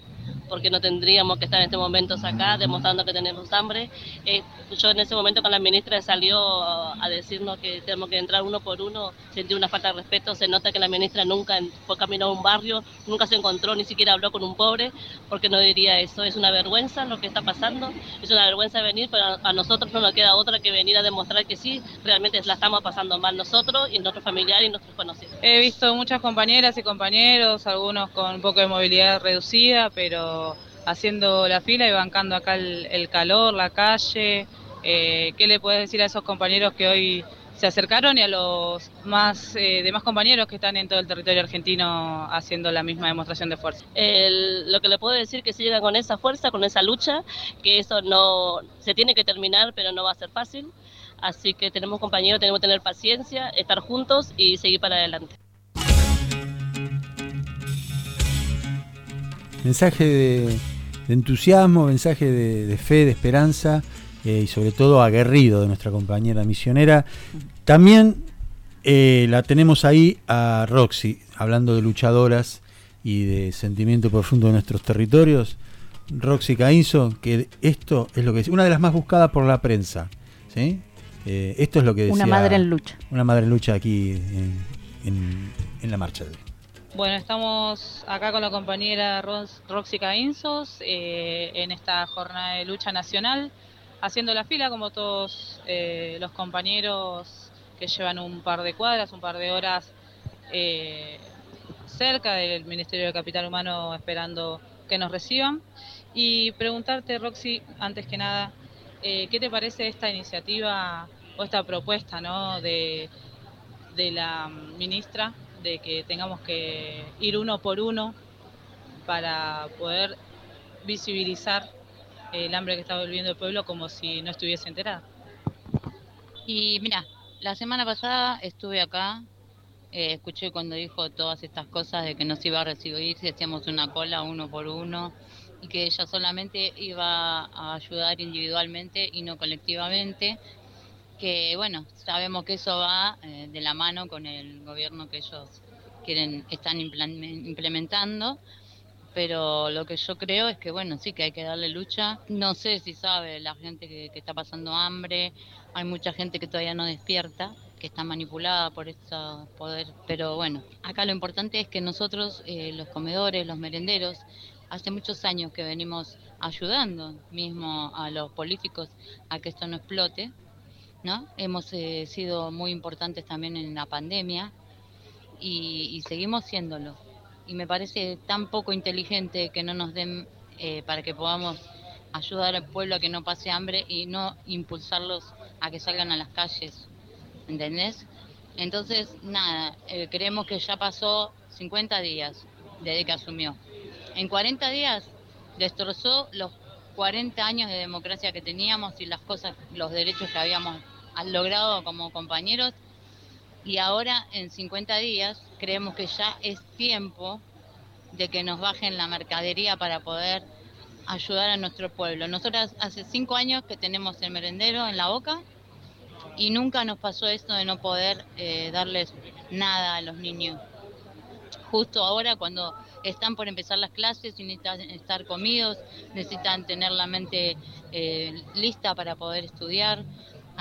porque no tendríamos que estar en este momento acá demostrando que tenemos hambre. Eh, yo en ese momento con la ministra salió a decirnos que tenemos que entrar uno por uno, sentí una falta de respeto, se nota que la ministra nunca fue caminó a un barrio, nunca se encontró, ni siquiera habló con un pobre, porque no diría eso, es una vergüenza lo que está pasando, es una vergüenza venir, pero a nosotros no nos queda otra que venir a demostrar que sí, realmente la estamos pasando mal nosotros y nuestros familiares y nuestros conocidos. He visto muchas compañeras y compañeros, algunos con un poco de movilidad reducida, pero haciendo la fila y bancando acá el, calor, la calle. Eh, ¿Qué le puedes decir a esos compañeros que hoy se acercaron y a los más eh, demás compañeros que están en todo el territorio argentino haciendo la misma demostración de fuerza? lo que le puedo decir que se con esa fuerza, con esa lucha, que eso no se tiene que terminar, pero no va a ser fácil. Así que tenemos compañeros, tenemos que tener paciencia, estar juntos y seguir para adelante. Mensaje de, entusiasmo, mensaje de, fe, de esperanza eh, y sobre todo aguerrido de nuestra compañera misionera. También eh, la tenemos ahí a Roxy, hablando de luchadoras y de sentimiento profundo de nuestros territorios. Roxy Caínzo, que esto es lo que es una de las más buscadas por la prensa. ¿sí? Eh, esto es lo que decía. Una madre en lucha. Una madre en lucha aquí en, la marcha. Bueno, estamos acá con la compañera Roxy Caínzos eh, en esta jornada de lucha nacional, haciendo la fila como todos eh, los compañeros que llevan un par de cuadras, un par de horas cerca del Ministerio de Capital Humano esperando que nos reciban. Y preguntarte, Roxy, antes que nada, eh, ¿Qué te parece esta iniciativa o esta propuesta ¿no? de, la ministra de que tengamos que ir uno por uno para poder visibilizar el hambre que está viviendo el pueblo como si no estuviese enterada? Y mira, la semana pasada estuve acá, eh, escuché cuando dijo todas estas cosas de que nos iba a recibir si hacíamos una cola uno por uno, y que ella solamente iba a ayudar individualmente y no colectivamente, que bueno, sabemos que eso va eh, de la mano con el gobierno que ellos quieren, están implementando, pero lo que yo creo es que bueno, sí que hay que darle lucha. No sé si sabe la gente que, está pasando hambre, hay mucha gente que todavía no despierta, que está manipulada por ese poder, pero bueno, acá lo importante es que nosotros, eh, los comedores, los merenderos, hace muchos años que venimos ayudando mismo a los políticos a que esto no explote, ¿no? Hemos eh, sido muy importantes también en la pandemia y, seguimos siéndolo. Y me parece tan poco inteligente que no nos den eh, para que podamos ayudar al pueblo a que no pase hambre y no impulsarlos a que salgan a las calles, ¿entendés? Entonces, nada, eh, creemos que ya pasó 50 días desde que asumió. En 40 días destrozó los 40 años de democracia que teníamos y las cosas, los derechos que habíamos logrado como compañeros. Y ahora, en 50 días, creemos que ya es tiempo de que nos bajen la mercadería para poder ayudar a nuestro pueblo. Nosotras hace cinco años que tenemos el merendero en la boca y nunca nos pasó esto de no poder eh, darles nada a los niños. Justo ahora cuando están por empezar las clases y necesitan estar comidos, necesitan tener la mente eh, lista para poder estudiar.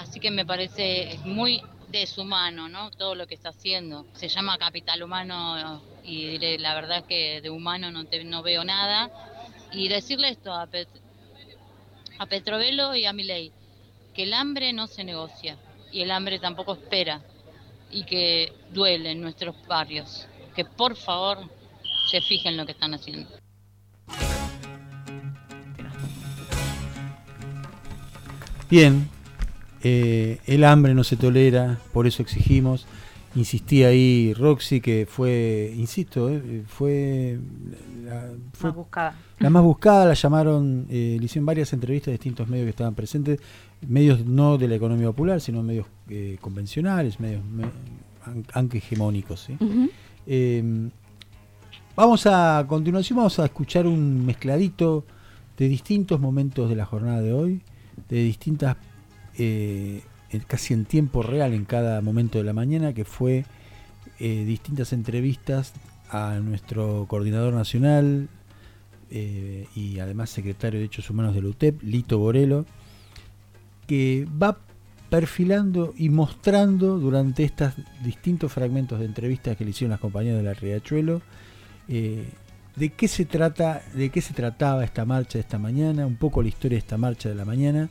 Así que me parece muy deshumano, ¿no? Todo lo que está haciendo. Se llama capital humano y diré, la verdad que de humano no, no veo nada. Y decirle esto a, a Petrovelo y a Milei, que el hambre no se negocia y el hambre tampoco espera y que duele en nuestros barrios. Que por favor se fijen lo que están haciendo. Bien, eh, el hambre no se tolera, por eso exigimos. Insistí ahí Roxy, que fue, insisto, eh, fue, la, más buscada. La más buscada, la llamaron, eh, le hicieron varias entrevistas a distintos medios que estaban presentes, medios no de la economía popular, sino medios convencionales, medios aunque hegemónicos. ¿sí? Vamos a, continuación vamos a escuchar un mezcladito de distintos momentos de la jornada de hoy, de distintas, eh, casi en tiempo real en cada momento de la mañana, que fue eh, distintas entrevistas a nuestro coordinador nacional, eh, y además secretario de Derechos Humanos de la UTEP, Lito Borelo, que va perfilando y mostrando durante estos distintos fragmentos de entrevistas que le hicieron las compañeras de la Riachuelo, de qué se trata, de qué se trataba esta marcha de esta mañana, un poco la historia de esta marcha de la mañana,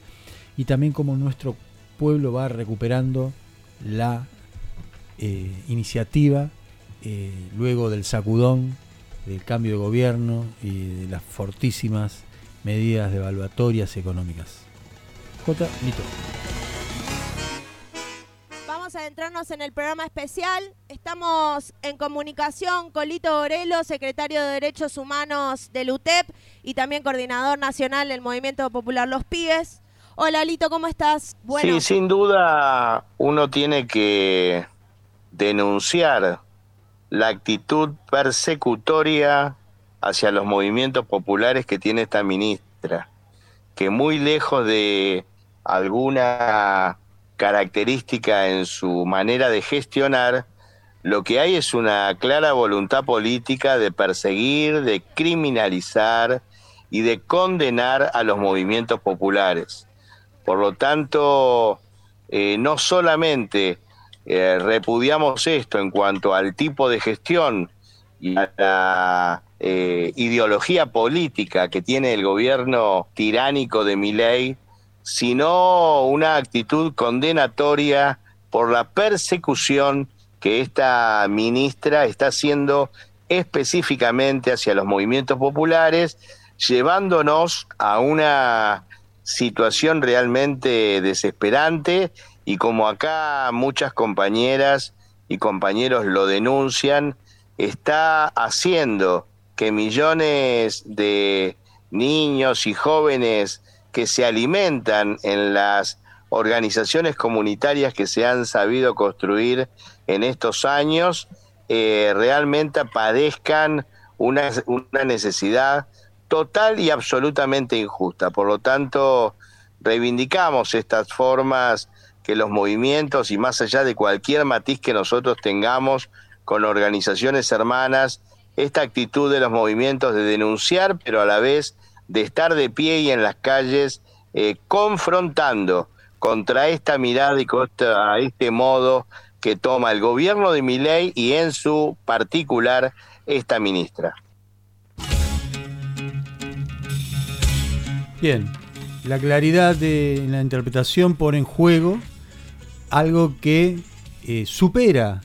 y también cómo nuestro pueblo va recuperando la eh, iniciativa eh, luego del sacudón, del cambio de gobierno y de las fortísimas medidas devaluatorias económicas. J. Lito. Vamos a adentrarnos en el programa especial. Estamos en comunicación con Lito Orelo, secretario de Derechos Humanos del UTEP y también coordinador nacional del Movimiento Popular Los Pibes. Hola Lito, ¿cómo estás? Sí, sin duda uno tiene que denunciar la actitud persecutoria hacia los movimientos populares que tiene esta ministra, que muy lejos de alguna característica en su manera de gestionar, lo que hay es una clara voluntad política de perseguir, de criminalizar y de condenar a los movimientos populares. Por lo tanto, eh, no solamente eh, repudiamos esto en cuanto al tipo de gestión y a la eh, ideología política que tiene el gobierno tiránico de Milei, sino una actitud condenatoria por la persecución que esta ministra está haciendo específicamente hacia los movimientos populares, llevándonos a una situación realmente desesperante y como acá muchas compañeras y compañeros lo denuncian, está haciendo que millones de niños y jóvenes que se alimentan en las organizaciones comunitarias que se han sabido construir en estos años, eh, realmente padezcan una, una necesidad total y absolutamente injusta. Por lo tanto, reivindicamos estas formas que los movimientos y más allá de cualquier matiz que nosotros tengamos con organizaciones hermanas, esta actitud de los movimientos de denunciar, pero a la vez de estar de pie y en las calles eh, confrontando contra esta mirada y contra este modo que toma el gobierno de Miley y en su particular esta ministra. Bien, la claridad de la interpretación pone en juego algo que eh, supera,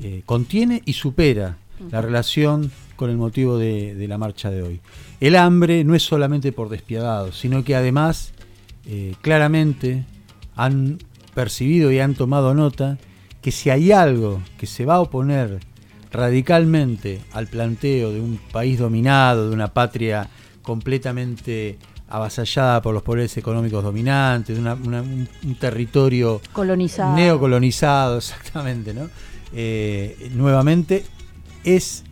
eh, contiene y supera la relación con el motivo de, la marcha de hoy. El hambre no es solamente por despiadado, sino que además eh, claramente han percibido y han tomado nota que si hay algo que se va a oponer radicalmente al planteo de un país dominado, de una patria completamente avasallada por los poderes económicos dominantes, un, territorio colonizado. neocolonizado, exactamente, ¿no? Eh, nuevamente es,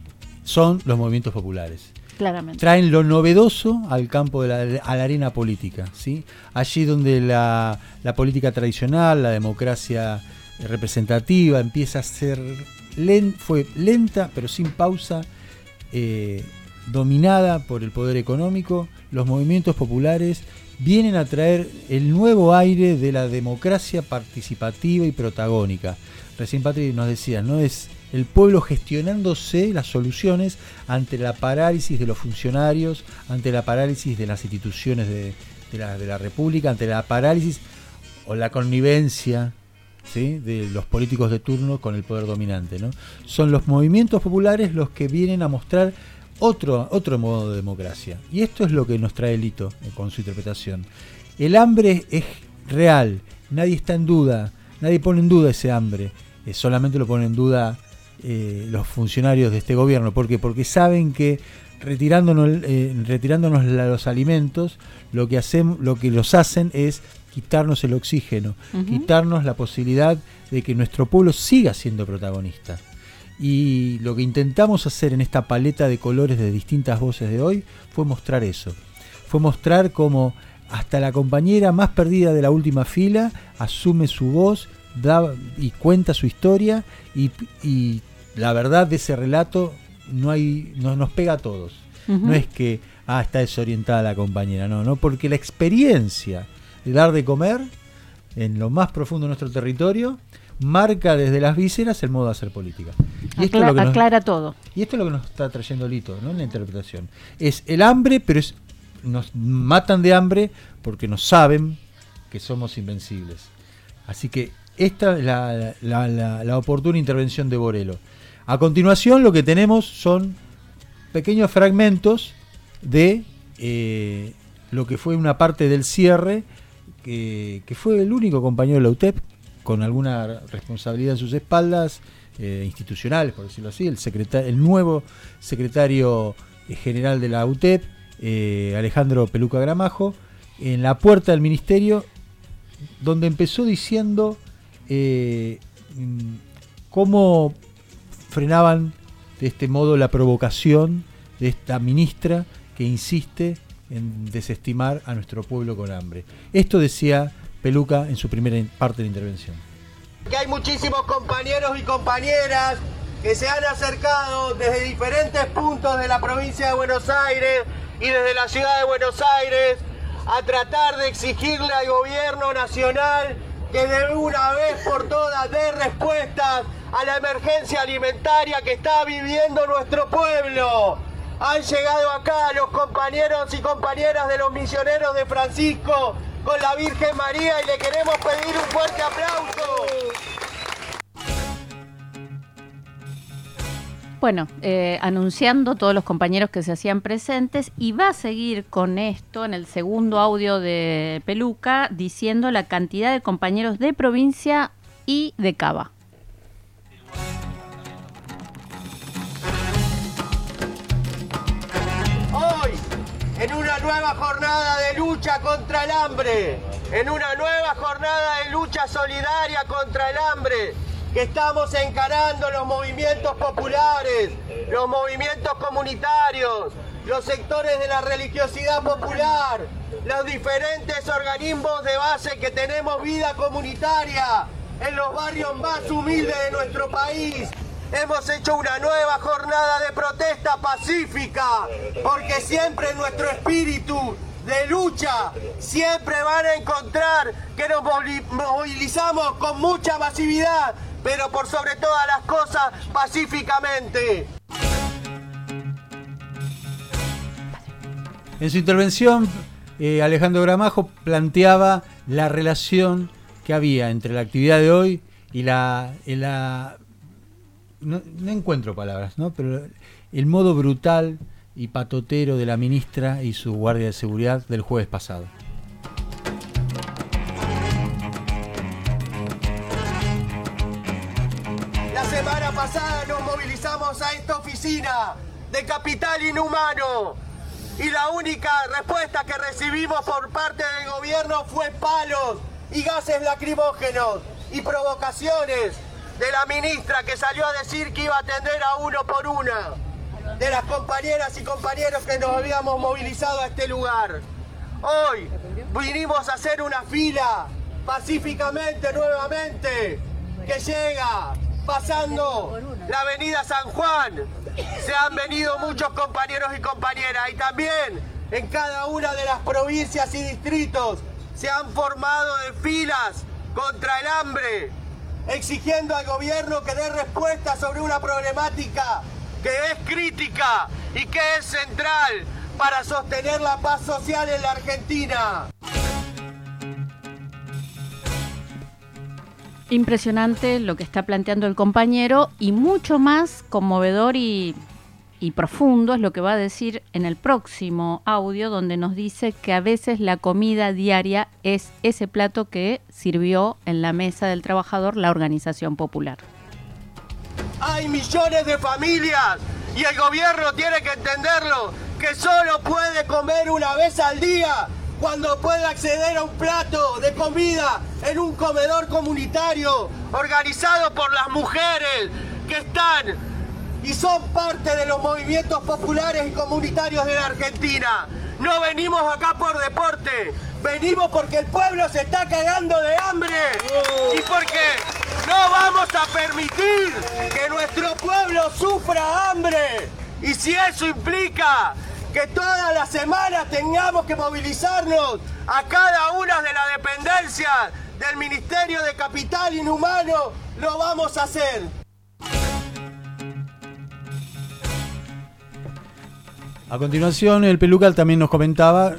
son los movimientos populares. Claramente. Traen lo novedoso al campo de la, a la arena política, ¿sí? Allí donde la, política tradicional, la democracia representativa empieza a ser fue lenta pero sin pausa, eh, dominada por el poder económico, los movimientos populares vienen a traer el nuevo aire de la democracia participativa y protagónica. Recién Patri nos decía, no es el pueblo gestionándose las soluciones ante la parálisis de los funcionarios, ante la parálisis de las instituciones de, la, República, ante la parálisis o la connivencia ¿sí? de los políticos de turno con el poder dominante. ¿no? Son los movimientos populares los que vienen a mostrar otro, otro modo de democracia. Y esto es lo que nos trae Lito eh, con su interpretación. El hambre es real, nadie está en duda, nadie pone en duda ese hambre, eh, solamente lo ponen en duda eh, los funcionarios de este gobierno. ¿Por qué? Porque saben que retirándonos, retirándonos los alimentos, lo que, hacen, lo que los hacen es quitarnos el oxígeno, quitarnos la posibilidad de que nuestro pueblo siga siendo protagonista. Y lo que intentamos hacer en esta paleta de colores de distintas voces de hoy fue mostrar eso. Fue mostrar cómo hasta la compañera más perdida de la última fila asume su voz da, y cuenta su historia y, la verdad de ese relato no hay, nos pega a todos. No es que, ah, está desorientada la compañera, no, no, porque la experiencia de dar de comer en lo más profundo de nuestro territorio marca desde las vísceras el modo de hacer política. Y esto es lo que nos- aclara todo. y esto es lo que nos está trayendo Lito, ¿no? En la interpretación. Es el hambre, pero es, nos matan de hambre porque nos saben que somos invencibles. Así que esta es la, la- la- la oportuna intervención de Borelo. A continuación lo que tenemos son pequeños fragmentos de eh, lo que fue una parte del cierre, que, que fue el único compañero de la UTEP con alguna responsabilidad en sus espaldas, eh, institucionales, por decirlo así, el, el nuevo secretario eh, general de la UTEP, eh, Alejandro Peluca Gramajo, en la puerta del ministerio, donde empezó diciendo mm, cómo frenaban de este modo la provocación de esta ministra que insiste en desestimar a nuestro pueblo con hambre. Esto decía Peluca en su primera parte de intervención. que hay muchísimos compañeros y compañeras que se han acercado desde diferentes puntos de la provincia de Buenos Aires y desde la ciudad de Buenos Aires a tratar de exigirle al gobierno nacional que de una vez por todas dé respuestas a la emergencia alimentaria que está viviendo nuestro pueblo. Han llegado acá los compañeros y compañeras de los misioneros de Francisco con la Virgen María y le queremos pedir un fuerte aplauso. Bueno, eh, anunciando todos los compañeros que se hacían presentes y va a seguir con esto en el segundo audio de Peluca diciendo la cantidad de compañeros de provincia y de Cava. En una nueva jornada de lucha contra el hambre, en una nueva jornada de lucha solidaria contra el hambre, que estamos encarando los movimientos populares, los movimientos comunitarios, los sectores de la religiosidad popular, los diferentes organismos de base que tenemos vida comunitaria en los barrios más humildes de nuestro país, Hemos hecho una nueva jornada de protesta pacífica, porque siempre nuestro espíritu de lucha, siempre van a encontrar que nos movili- movilizamos con mucha masividad, pero por sobre todas las cosas pacíficamente. En su intervención, eh, Alejandro Gramajo planteaba la relación que había entre la actividad de hoy y la- no, encuentro palabras, ¿no? Pero el modo brutal y patotero de la ministra y su guardia de seguridad del jueves pasado. La semana pasada nos movilizamos a esta oficina de capital inhumano y la única respuesta que recibimos por parte del gobierno fue palos y gases lacrimógenos y provocaciones de la ministra que salió a decir que iba a atender a uno por una de las compañeras y compañeros que nos habíamos movilizado a este lugar. Hoy vinimos a hacer una fila pacíficamente nuevamente que llega pasando la avenida San Juan. Se han venido muchos compañeros y compañeras y también en cada una de las provincias y distritos se han formado de filas contra el hambre, exigiendo al gobierno que dé respuesta sobre una problemática que es crítica y que es central para sostener la paz social en la Argentina. Impresionante lo que está planteando el compañero y mucho más conmovedor y, y profundo es lo que va a decir en el próximo audio donde nos dice que a veces la comida diaria es ese plato que sirvió en la mesa del trabajador la organización popular. Hay millones de familias y el gobierno tiene que entenderlo, que solo puede comer una vez al día cuando puede acceder a un plato de comida en un comedor comunitario organizado por las mujeres que están y son parte de los movimientos populares y comunitarios de la Argentina. No venimos acá por deporte, venimos porque el pueblo se está cagando de hambre y porque no vamos a permitir que nuestro pueblo sufra hambre. Y si eso implica que todas las semanas tengamos que movilizarnos a cada una de las dependencias del Ministerio de Capital Inhumano, lo vamos a hacer. A continuación, el Pelucal también nos comentaba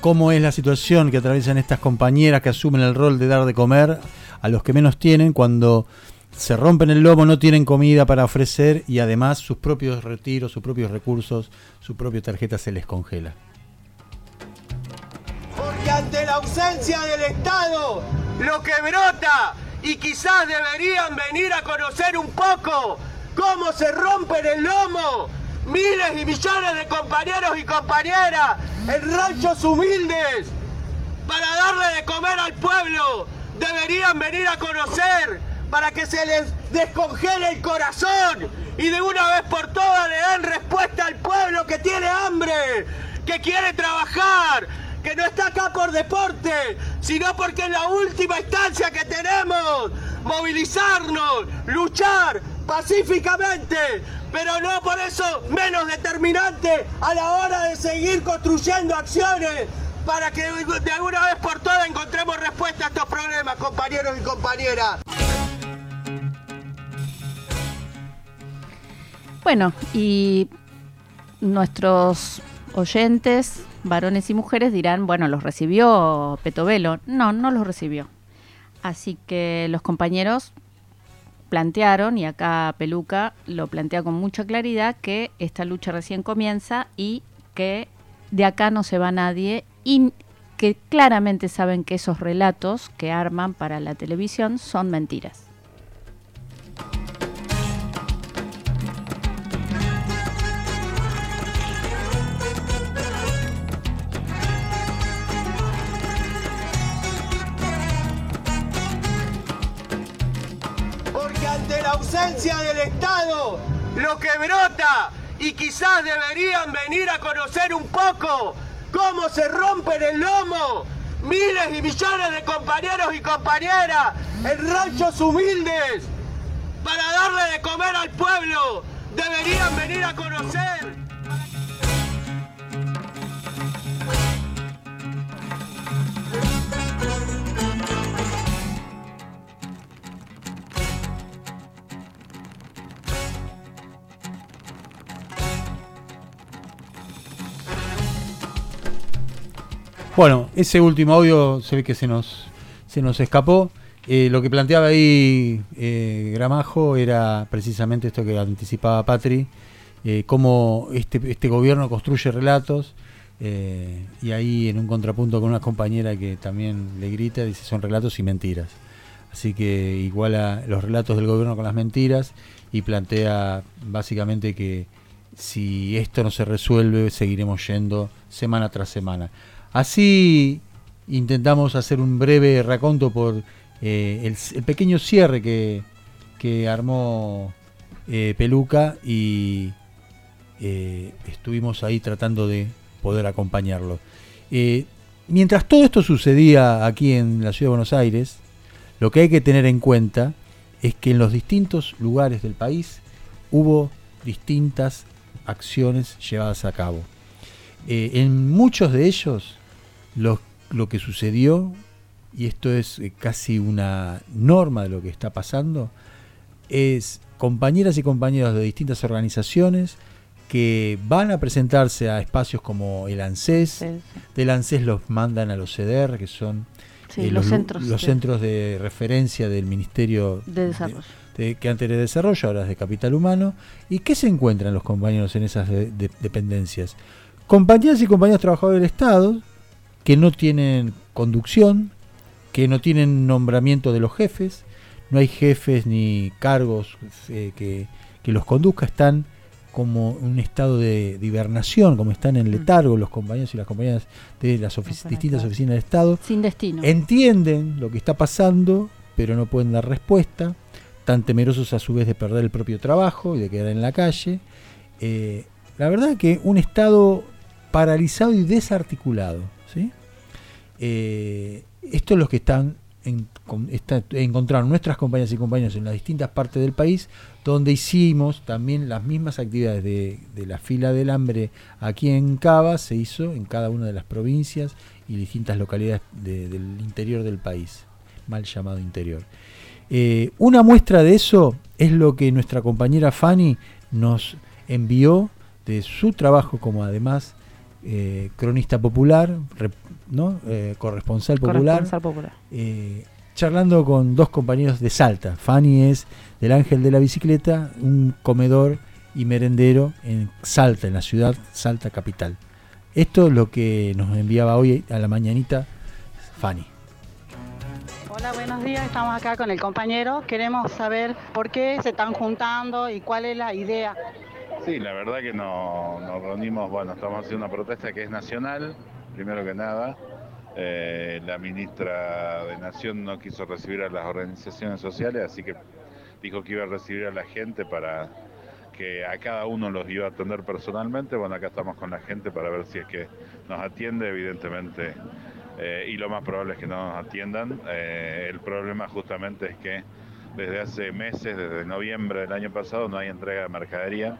cómo es la situación que atraviesan estas compañeras que asumen el rol de dar de comer a los que menos tienen cuando se rompen el lomo, no tienen comida para ofrecer y además sus propios retiros, sus propios recursos, su propia tarjeta se les congela. Porque ante la ausencia del Estado, lo que brota y quizás deberían venir a conocer un poco cómo se rompen el lomo miles y millones de compañeros y compañeras en ranchos humildes para darle de comer al pueblo. Deberían venir a conocer para que se les descongele el corazón y de una vez por todas le den respuesta al pueblo que tiene hambre, que quiere trabajar, que no está acá por deporte, sino porque es la última instancia que tenemos. Movilizarnos, luchar pacíficamente, pero no por eso menos determinante a la hora de seguir construyendo acciones para que de alguna vez por todas encontremos respuesta a estos problemas, compañeros y compañeras. Bueno, y nuestros oyentes, varones y mujeres, dirán, bueno, los recibió Petovelo. No, no los recibió. Así que los compañeros plantearon, y acá Peluca lo plantea con mucha claridad, que esta lucha recién comienza y que de acá no se va nadie y que claramente saben que esos relatos que arman para la televisión son mentiras. Que brota y quizás deberían venir a conocer un poco cómo se rompen el lomo miles y millones de compañeros y compañeras en ranchos humildes para darle de comer al pueblo. Deberían venir a conocer. Bueno, ese último audio se ve que se nos, se nos escapó. Eh, lo que planteaba ahí eh, Gramajo era precisamente esto que anticipaba Patri, eh, cómo este, este gobierno construye relatos eh, y ahí en un contrapunto con una compañera que también le grita, dice son relatos y mentiras. Así que iguala los relatos del gobierno con las mentiras y plantea básicamente que si esto no se resuelve seguiremos yendo semana tras semana. Así intentamos hacer un breve raconto por eh, el, pequeño cierre que, que armó eh, Peluca y eh, estuvimos ahí tratando de poder acompañarlo. Mientras todo esto sucedía aquí en la ciudad de Buenos Aires, lo que hay que tener en cuenta es que en los distintos lugares del país hubo distintas acciones llevadas a cabo. En muchos de ellos lo, lo que sucedió, y esto es eh, casi una norma de lo que está pasando, es compañeras y compañeros de distintas organizaciones que van a presentarse a espacios como el ANSES, Sí, del ANSES los mandan a los CEDER, que son Sí, eh, los centros los de- centros de referencia del Ministerio De desarrollo. de- que antes era de desarrollo, ahora es de capital humano. ¿Y qué se encuentran los compañeros en esas de- de- dependencias? Compañeras y compañeros trabajadores del Estado que no tienen conducción, que no tienen nombramiento de los jefes, no hay jefes ni cargos eh, que, que los conduzca, están como un estado de, de hibernación, como están en letargo los compañeros y las compañeras de las distintas oficinas del Estado. Sin destino. Entienden lo que está pasando, pero no pueden dar respuesta. Tan temerosos a su vez de perder el propio trabajo y de quedar en la calle. Eh, la verdad que un Estado paralizado y desarticulado. Eh, esto es lo que están en encontraron nuestras compañeras y compañeros en las distintas partes del país, donde hicimos también las mismas actividades de, la fila del hambre aquí en Cava, se hizo en cada una de las provincias y distintas localidades de- del interior del país, mal llamado interior. Eh, una muestra de eso es lo que nuestra compañera Fanny nos envió de su trabajo como además eh, cronista popular, rep- ¿no? Eh, corresponsal popular, Corresponsal popular. eh, charlando con dos compañeros de Salta. Fanny es del Ángel de la Bicicleta, un comedor y merendero en Salta, en la ciudad Salta capital. Esto es lo que nos enviaba hoy a la mañanita Fanny. Hola, buenos días. Estamos acá con el compañero. Queremos saber por qué se están juntando y cuál es la idea. Sí, la verdad que no- nos reunimos, bueno, estamos haciendo una protesta que es nacional, primero que nada. Eh, la ministra de Nación no quiso recibir a las organizaciones sociales, así que dijo que iba a recibir a la gente para que a cada uno los iba a atender personalmente. Bueno, acá estamos con la gente para ver si es que nos atiende, evidentemente, eh, y lo más probable es que no nos atiendan. Eh, el problema justamente es que desde hace meses, desde noviembre del año pasado, no hay entrega de mercadería,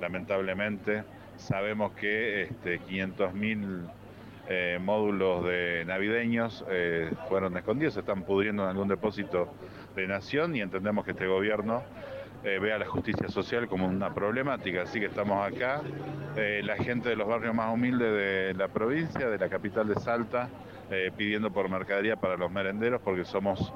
lamentablemente. Sabemos que este, 500.000 eh, módulos de navideños eh, fueron escondidos, se están pudriendo en algún depósito de nación y entendemos que este gobierno eh, ve a la justicia social como una problemática, así que estamos acá, eh, la gente de los barrios más humildes de la provincia, de la capital de Salta, pidiendo por mercadería para los merenderos porque somos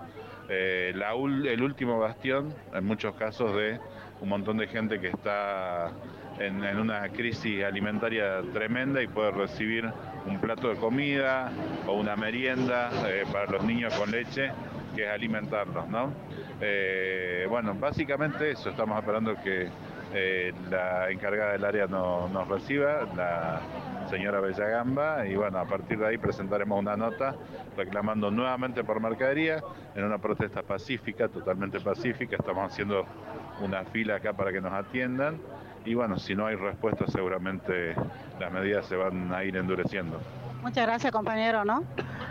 la el último bastión, en muchos casos, de un montón de gente que está en, una crisis alimentaria tremenda y puede recibir un plato de comida o una merienda eh, para los niños con leche, que es alimentarlos, ¿no? Eh, bueno, básicamente eso, estamos esperando que eh, la encargada del área no- nos reciba, la señora Bellagamba, y bueno, a partir de ahí presentaremos una nota reclamando nuevamente por mercadería en una protesta pacífica, totalmente pacífica, estamos haciendo una fila acá para que nos atiendan y bueno, si no hay respuesta seguramente las medidas se van a ir endureciendo. Muchas gracias, compañero, ¿no?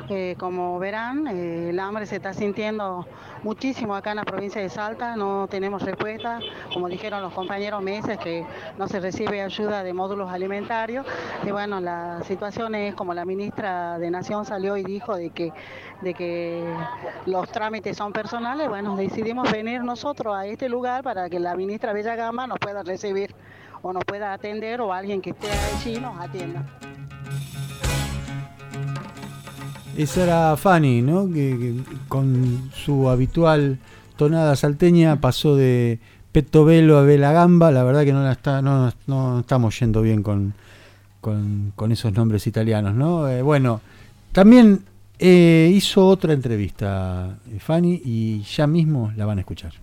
Eh, como verán, eh, el hambre se está sintiendo muchísimo acá en la provincia de Salta, no tenemos respuesta, como dijeron los compañeros meses, que no se recibe ayuda de módulos alimentarios. Y bueno, la situación es como la ministra de Nación salió y dijo de que, de que los trámites son personales, bueno, decidimos venir nosotros a este lugar para que la ministra Bella Gama nos pueda recibir o nos pueda atender o alguien que esté allí nos atienda. Esa era Fanny, ¿no? Que, con su habitual tonada salteña pasó de Pettovelo a Vela Gamba. La verdad que no la está, no, no estamos yendo bien con, con, esos nombres italianos, ¿no? Eh, bueno, también eh, hizo otra entrevista eh, Fanny y ya mismo la van a escuchar.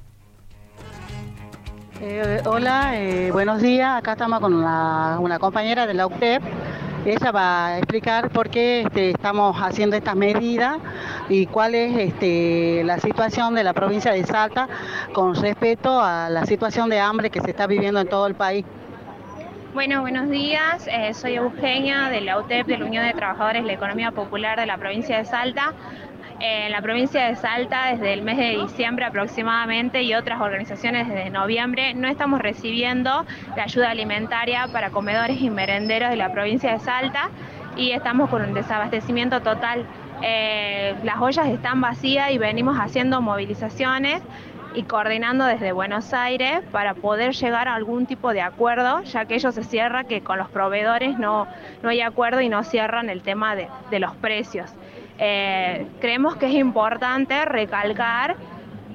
Hola, buenos días. Acá estamos con una, compañera de la UTEP. Ella va a explicar por qué este, estamos haciendo estas medidas y cuál es este, la situación de la provincia de Salta con respecto a la situación de hambre que se está viviendo en todo el país. Bueno, buenos días. Eh, soy Eugenia de la UTEP, de la Unión de Trabajadores de la Economía Popular de la provincia de Salta. En la provincia de Salta, desde el mes de diciembre aproximadamente y otras organizaciones desde noviembre, no estamos recibiendo la ayuda alimentaria para comedores y merenderos de la provincia de Salta y estamos con un desabastecimiento total. Eh, las ollas están vacías y venimos haciendo movilizaciones y coordinando desde Buenos Aires para poder llegar a algún tipo de acuerdo, ya que ellos se cierra que con los proveedores no, no hay acuerdo y no cierran el tema de, de los precios. Eh, creemos que es importante recalcar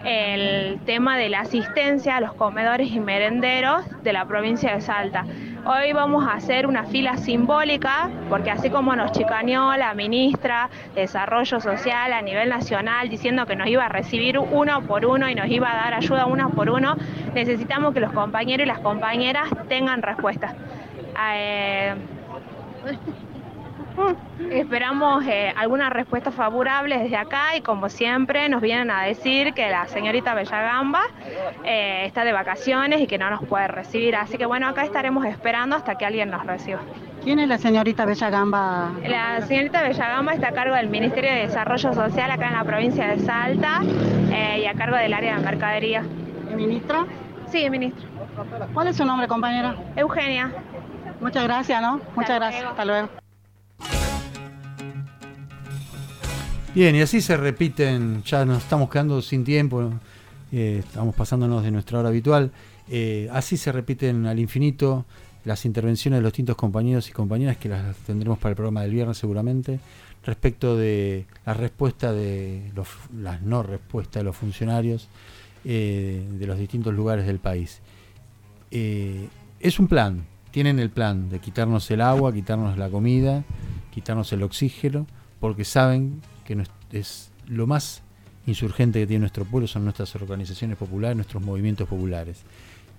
el tema de la asistencia a los comedores y merenderos de la provincia de Salta. Hoy vamos a hacer una fila simbólica, porque así como nos chicaneó la ministra de Desarrollo Social a nivel nacional diciendo que nos iba a recibir uno por uno y nos iba a dar ayuda uno por uno, necesitamos que los compañeros y las compañeras tengan respuesta. Eh, Esperamos eh, alguna respuesta favorable desde acá y como siempre nos vienen a decir que la señorita Bellagamba eh, está de vacaciones y que no nos puede recibir. Así que bueno, acá estaremos esperando hasta que alguien nos reciba. ¿Quién es la señorita Bellagamba? La señorita Bellagamba está a cargo del Ministerio de Desarrollo Social acá en la provincia de Salta eh, y a cargo del área de mercadería. ¿Ministra? Sí, ministra. ¿Cuál es su nombre, compañera? Eugenia. Muchas gracias, ¿no? Muchas gracias. Hasta luego. Bien, y así se repiten, ya nos estamos quedando sin tiempo, eh, estamos pasándonos de nuestra hora habitual, eh, así se repiten al infinito las intervenciones de los distintos compañeros y compañeras que las tendremos para el programa del viernes seguramente, respecto de la respuesta de los, las no respuestas de los funcionarios eh, de los distintos lugares del país. Eh, es un plan, tienen el plan de quitarnos el agua, quitarnos la comida, quitarnos el oxígeno, porque saben que es lo más insurgente que tiene nuestro pueblo son nuestras organizaciones populares, nuestros movimientos populares,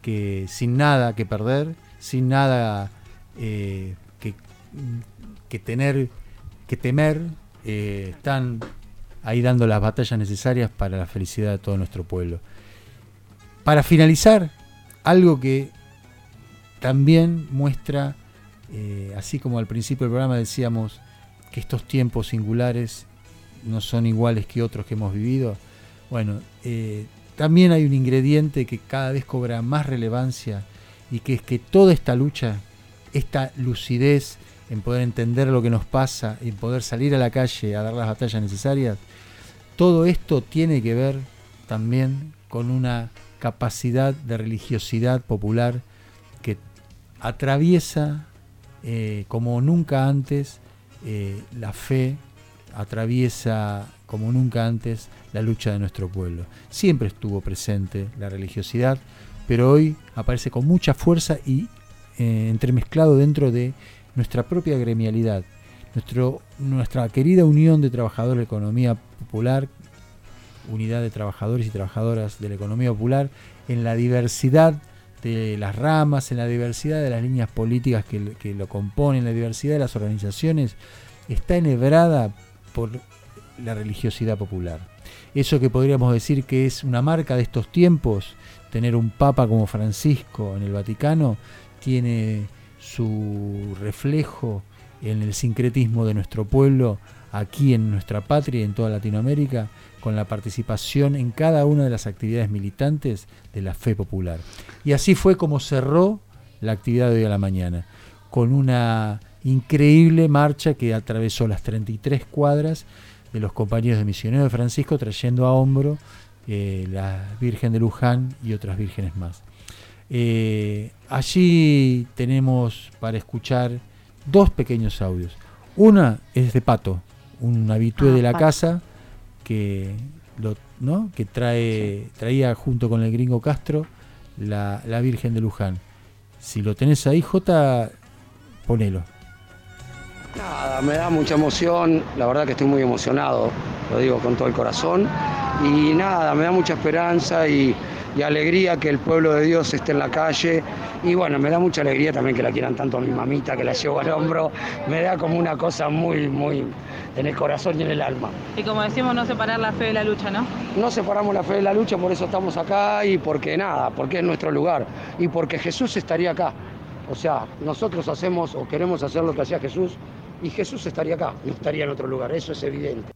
que sin nada que perder, sin nada eh, que, que tener, que temer, eh, están ahí dando las batallas necesarias para la felicidad de todo nuestro pueblo. Para finalizar, algo que también muestra, eh, así como al principio del programa decíamos que estos tiempos singulares no son iguales que otros que hemos vivido, bueno, eh, también hay un ingrediente que cada vez cobra más relevancia y que es que toda esta lucha, esta lucidez en poder entender lo que nos pasa, en poder salir a la calle a dar las batallas necesarias, todo esto tiene que ver también con una capacidad de religiosidad popular que atraviesa eh, como nunca antes eh, la fe, atraviesa como nunca antes la lucha de nuestro pueblo. Siempre estuvo presente la religiosidad, pero hoy aparece con mucha fuerza y eh, entremezclado dentro de nuestra propia gremialidad, nuestro, nuestra querida Unión de Trabajadores de Economía Popular, unidad de trabajadores y trabajadoras de la economía popular, en la diversidad de las ramas, en la diversidad de las líneas políticas que, que lo componen, en la diversidad de las organizaciones, está enhebrada por la religiosidad popular. Eso que podríamos decir que es una marca de estos tiempos, tener un papa como Francisco en el Vaticano, tiene su reflejo en el sincretismo de nuestro pueblo, aquí en nuestra patria y en toda Latinoamérica, con la participación en cada una de las actividades militantes de la fe popular. Y así fue como cerró la actividad de hoy a la mañana, con una increíble marcha que atravesó las 33 cuadras de los compañeros de Misioneros de Francisco, trayendo a hombro eh, la Virgen de Luján y otras vírgenes más. Eh, allí tenemos para escuchar dos pequeños audios. Una es de Pato, un habitué Ah, de la Pato. casa que, lo, ¿no? que trae, traía junto con el gringo Castro la, la Virgen de Luján. Si lo tenés ahí, Jota, ponelo. Nada, me da mucha emoción, la verdad que estoy muy emocionado, lo digo con todo el corazón. Y nada, me da mucha esperanza y, y alegría que el pueblo de Dios esté en la calle. Y bueno, me da mucha alegría también que la quieran tanto a mi mamita, que la llevo al hombro. Me da como una cosa muy, muy en el corazón y en el alma. Y como decimos, no separar la fe de la lucha, ¿no? No separamos la fe de la lucha, por eso estamos acá y porque nada, porque es nuestro lugar y porque Jesús estaría acá. O sea, nosotros hacemos o queremos hacer lo que hacía Jesús y Jesús estaría acá, no estaría en otro lugar, eso es evidente.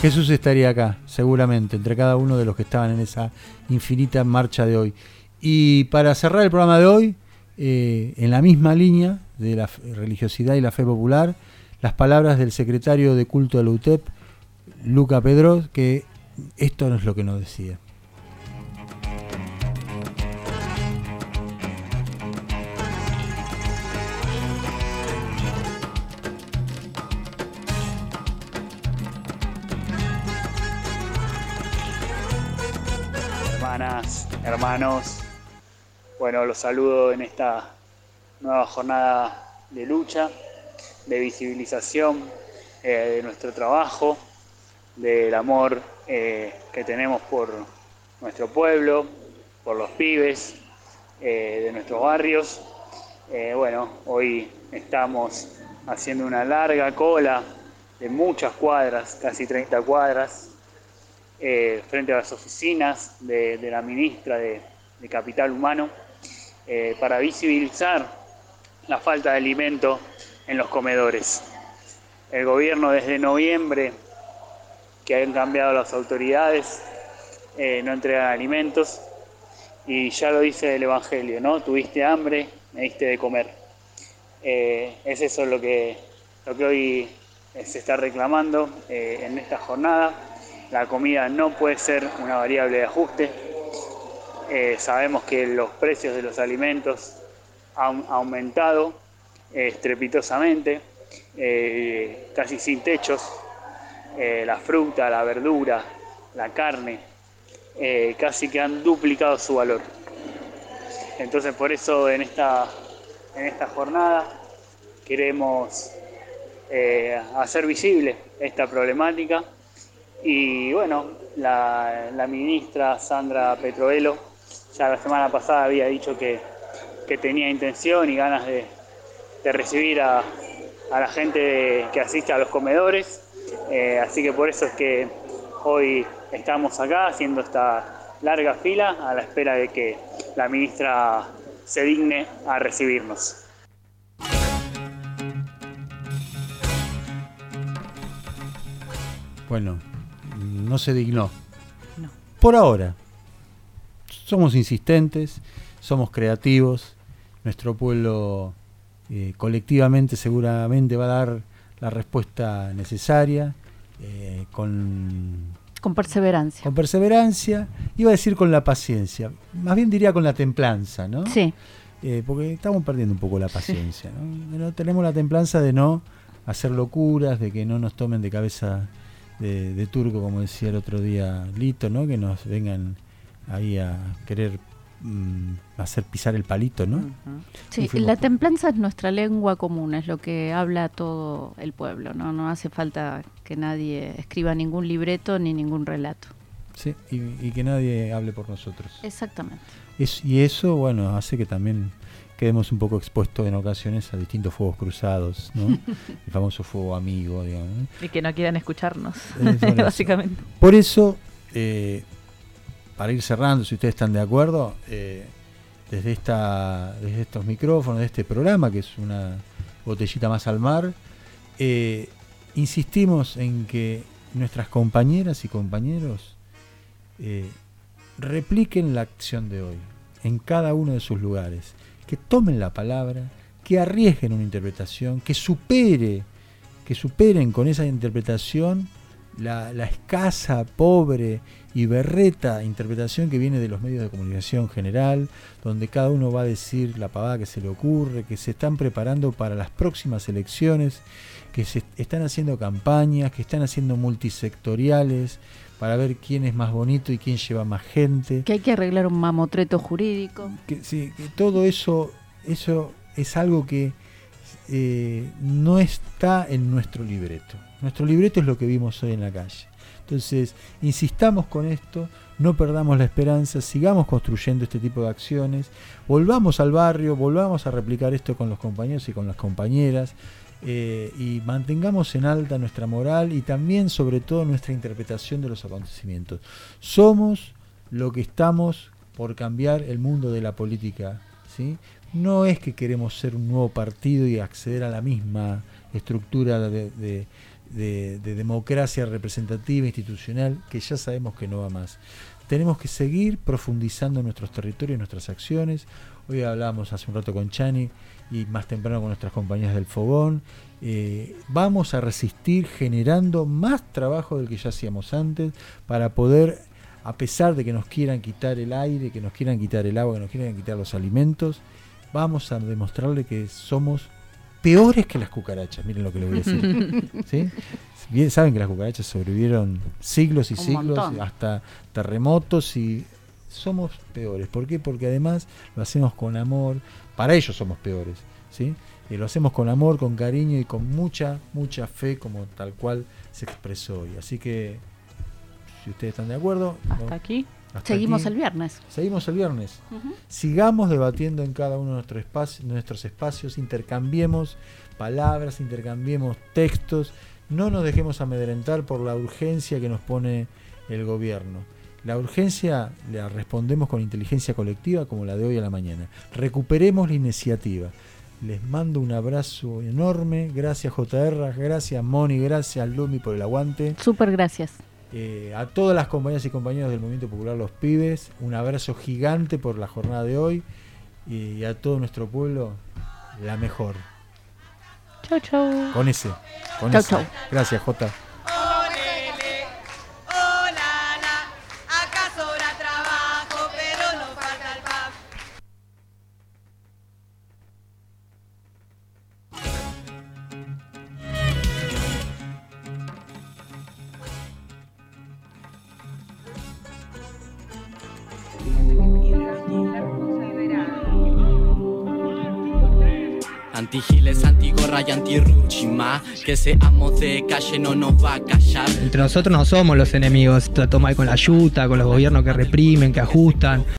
Jesús estaría acá, seguramente, entre cada uno de los que estaban en esa infinita marcha de hoy. Y para cerrar el programa de hoy, eh, en la misma línea de la religiosidad y la fe popular, las palabras del secretario de culto de la UTEP, Luca Pedro, que esto no es lo que nos decía. Hermanos. Bueno, los saludo en esta nueva jornada de lucha, de visibilización eh, de nuestro trabajo, del amor eh, que tenemos por nuestro pueblo, por los pibes eh, de nuestros barrios. Bueno, hoy estamos haciendo una larga cola de muchas cuadras, casi 30 cuadras, eh, frente a las oficinas de, la ministra de, Capital Humano. eh, para visibilizar la falta de alimento en los comedores. El gobierno desde noviembre, que han cambiado las autoridades, eh, no entregan alimentos y ya lo dice el Evangelio, ¿no? Tuviste hambre, me diste de comer. Es eso lo que, lo que hoy se está reclamando en esta jornada. La comida no puede ser una variable de ajuste. sabemos que los precios de los alimentos han aumentado eh, estrepitosamente, eh, casi sin techos, eh, la fruta, la verdura, la carne, casi que han duplicado su valor. Entonces por eso en esta, en esta jornada queremos hacer visible esta problemática y bueno, la, ministra Sandra Petroelo ya la semana pasada había dicho que que tenía intención y ganas de, recibir a, la gente que asiste a los comedores. Eh, así que por eso es que hoy estamos acá haciendo esta larga fila a la espera de que la ministra se digne a recibirnos. Bueno, no se dignó. Por ahora. Somos insistentes, somos creativos, nuestro pueblo eh, colectivamente seguramente va a dar la respuesta necesaria, eh, con, con perseverancia. Con perseverancia, iba a decir con la paciencia, más bien diría con la templanza, ¿no? Sí. Eh, porque estamos perdiendo un poco la paciencia, ¿no? Tenemos la templanza de no hacer locuras, de que no nos tomen de cabeza de, de turco, como decía el otro día Lito, ¿no? Que nos vengan ahí a querer Mm, hacer pisar el palito, ¿no? Sí, la templanza es nuestra lengua común, es lo que habla todo el pueblo, ¿no? No hace falta que nadie escriba ningún libreto ni ningún relato. Sí, y, que nadie hable por nosotros. Exactamente. y eso, bueno, hace que también quedemos un poco expuestos en ocasiones a distintos fuegos cruzados, ¿no? el famoso fuego amigo, digamos. Y que no quieran escucharnos, básicamente. Por eso, eh, para ir cerrando, si ustedes están de acuerdo, eh, desde, esta, desde estos micrófonos, de este programa, que es una botellita más al mar, eh, insistimos en que nuestras compañeras y compañeros repliquen la acción de hoy en cada uno de sus lugares, que tomen la palabra, que arriesguen una interpretación, que supere, que superen con esa interpretación la, la escasa, pobre y berreta interpretación que viene de los medios de comunicación general, donde cada uno va a decir la pavada que se le ocurre, que se están preparando para las próximas elecciones, que se están haciendo campañas, que están haciendo multisectoriales para ver quién es más bonito y quién lleva más gente. Que hay que arreglar un mamotreto jurídico. Que, sí, que todo eso, eso es algo que eh, no está en nuestro libreto. Nuestro libreto es lo que vimos hoy en la calle. Entonces, insistamos con esto, no perdamos la esperanza, sigamos construyendo este tipo de acciones, volvamos al barrio, volvamos a replicar esto con los compañeros y con las compañeras, eh, y mantengamos en alta nuestra moral y también, sobre todo, nuestra interpretación de los acontecimientos. Somos lo que estamos por cambiar el mundo de la política. ¿sí? No es que queremos ser un nuevo partido y acceder a la misma estructura de de, democracia representativa, institucional, que ya sabemos que no va más. Tenemos que seguir profundizando nuestros territorios, nuestras acciones. Hoy hablábamos hace un rato con Chani y más temprano con nuestras compañías del Fogón. Eh, vamos a resistir generando más trabajo del que ya hacíamos antes para poder, a pesar de que nos quieran quitar el aire, que nos quieran quitar el agua, que nos quieran quitar los alimentos, vamos a demostrarle que somos peores que las cucarachas, miren lo que le voy a decir. ¿Sí? saben que las cucarachas sobrevivieron siglos y siglos, hasta terremotos y somos peores. ¿Por qué? Porque además lo hacemos con amor, para ellos somos peores, ¿sí? Y lo hacemos con amor, con cariño y con mucha, mucha fe, como tal cual se expresó hoy. Así que, si ustedes están de acuerdo... Hasta aquí. Seguimos el viernes. Seguimos el viernes. Sigamos debatiendo en cada uno de nuestros espacios, nuestros espacios, intercambiemos palabras, intercambiemos textos, no nos dejemos amedrentar por la urgencia que nos pone el gobierno. La urgencia la respondemos con inteligencia colectiva como la de hoy a la mañana. Recuperemos la iniciativa. Les mando un abrazo enorme. Gracias JR, gracias Moni, gracias Lumi por el aguante. Súper gracias. Eh, a todas las compañeras y compañeros del Movimiento Popular Los Pibes, un abrazo gigante por la jornada de hoy y a todo nuestro pueblo, la mejor. Chau, chau. Con ese. Con Chau, ese. chau. Gracias, Jota. Antigiles, antigorra y antirruchima. Que seamos de calle no nos va a callar. Entre nosotros no somos los enemigos. Trató mal con la yuta, con los gobiernos que reprimen, que ajustan.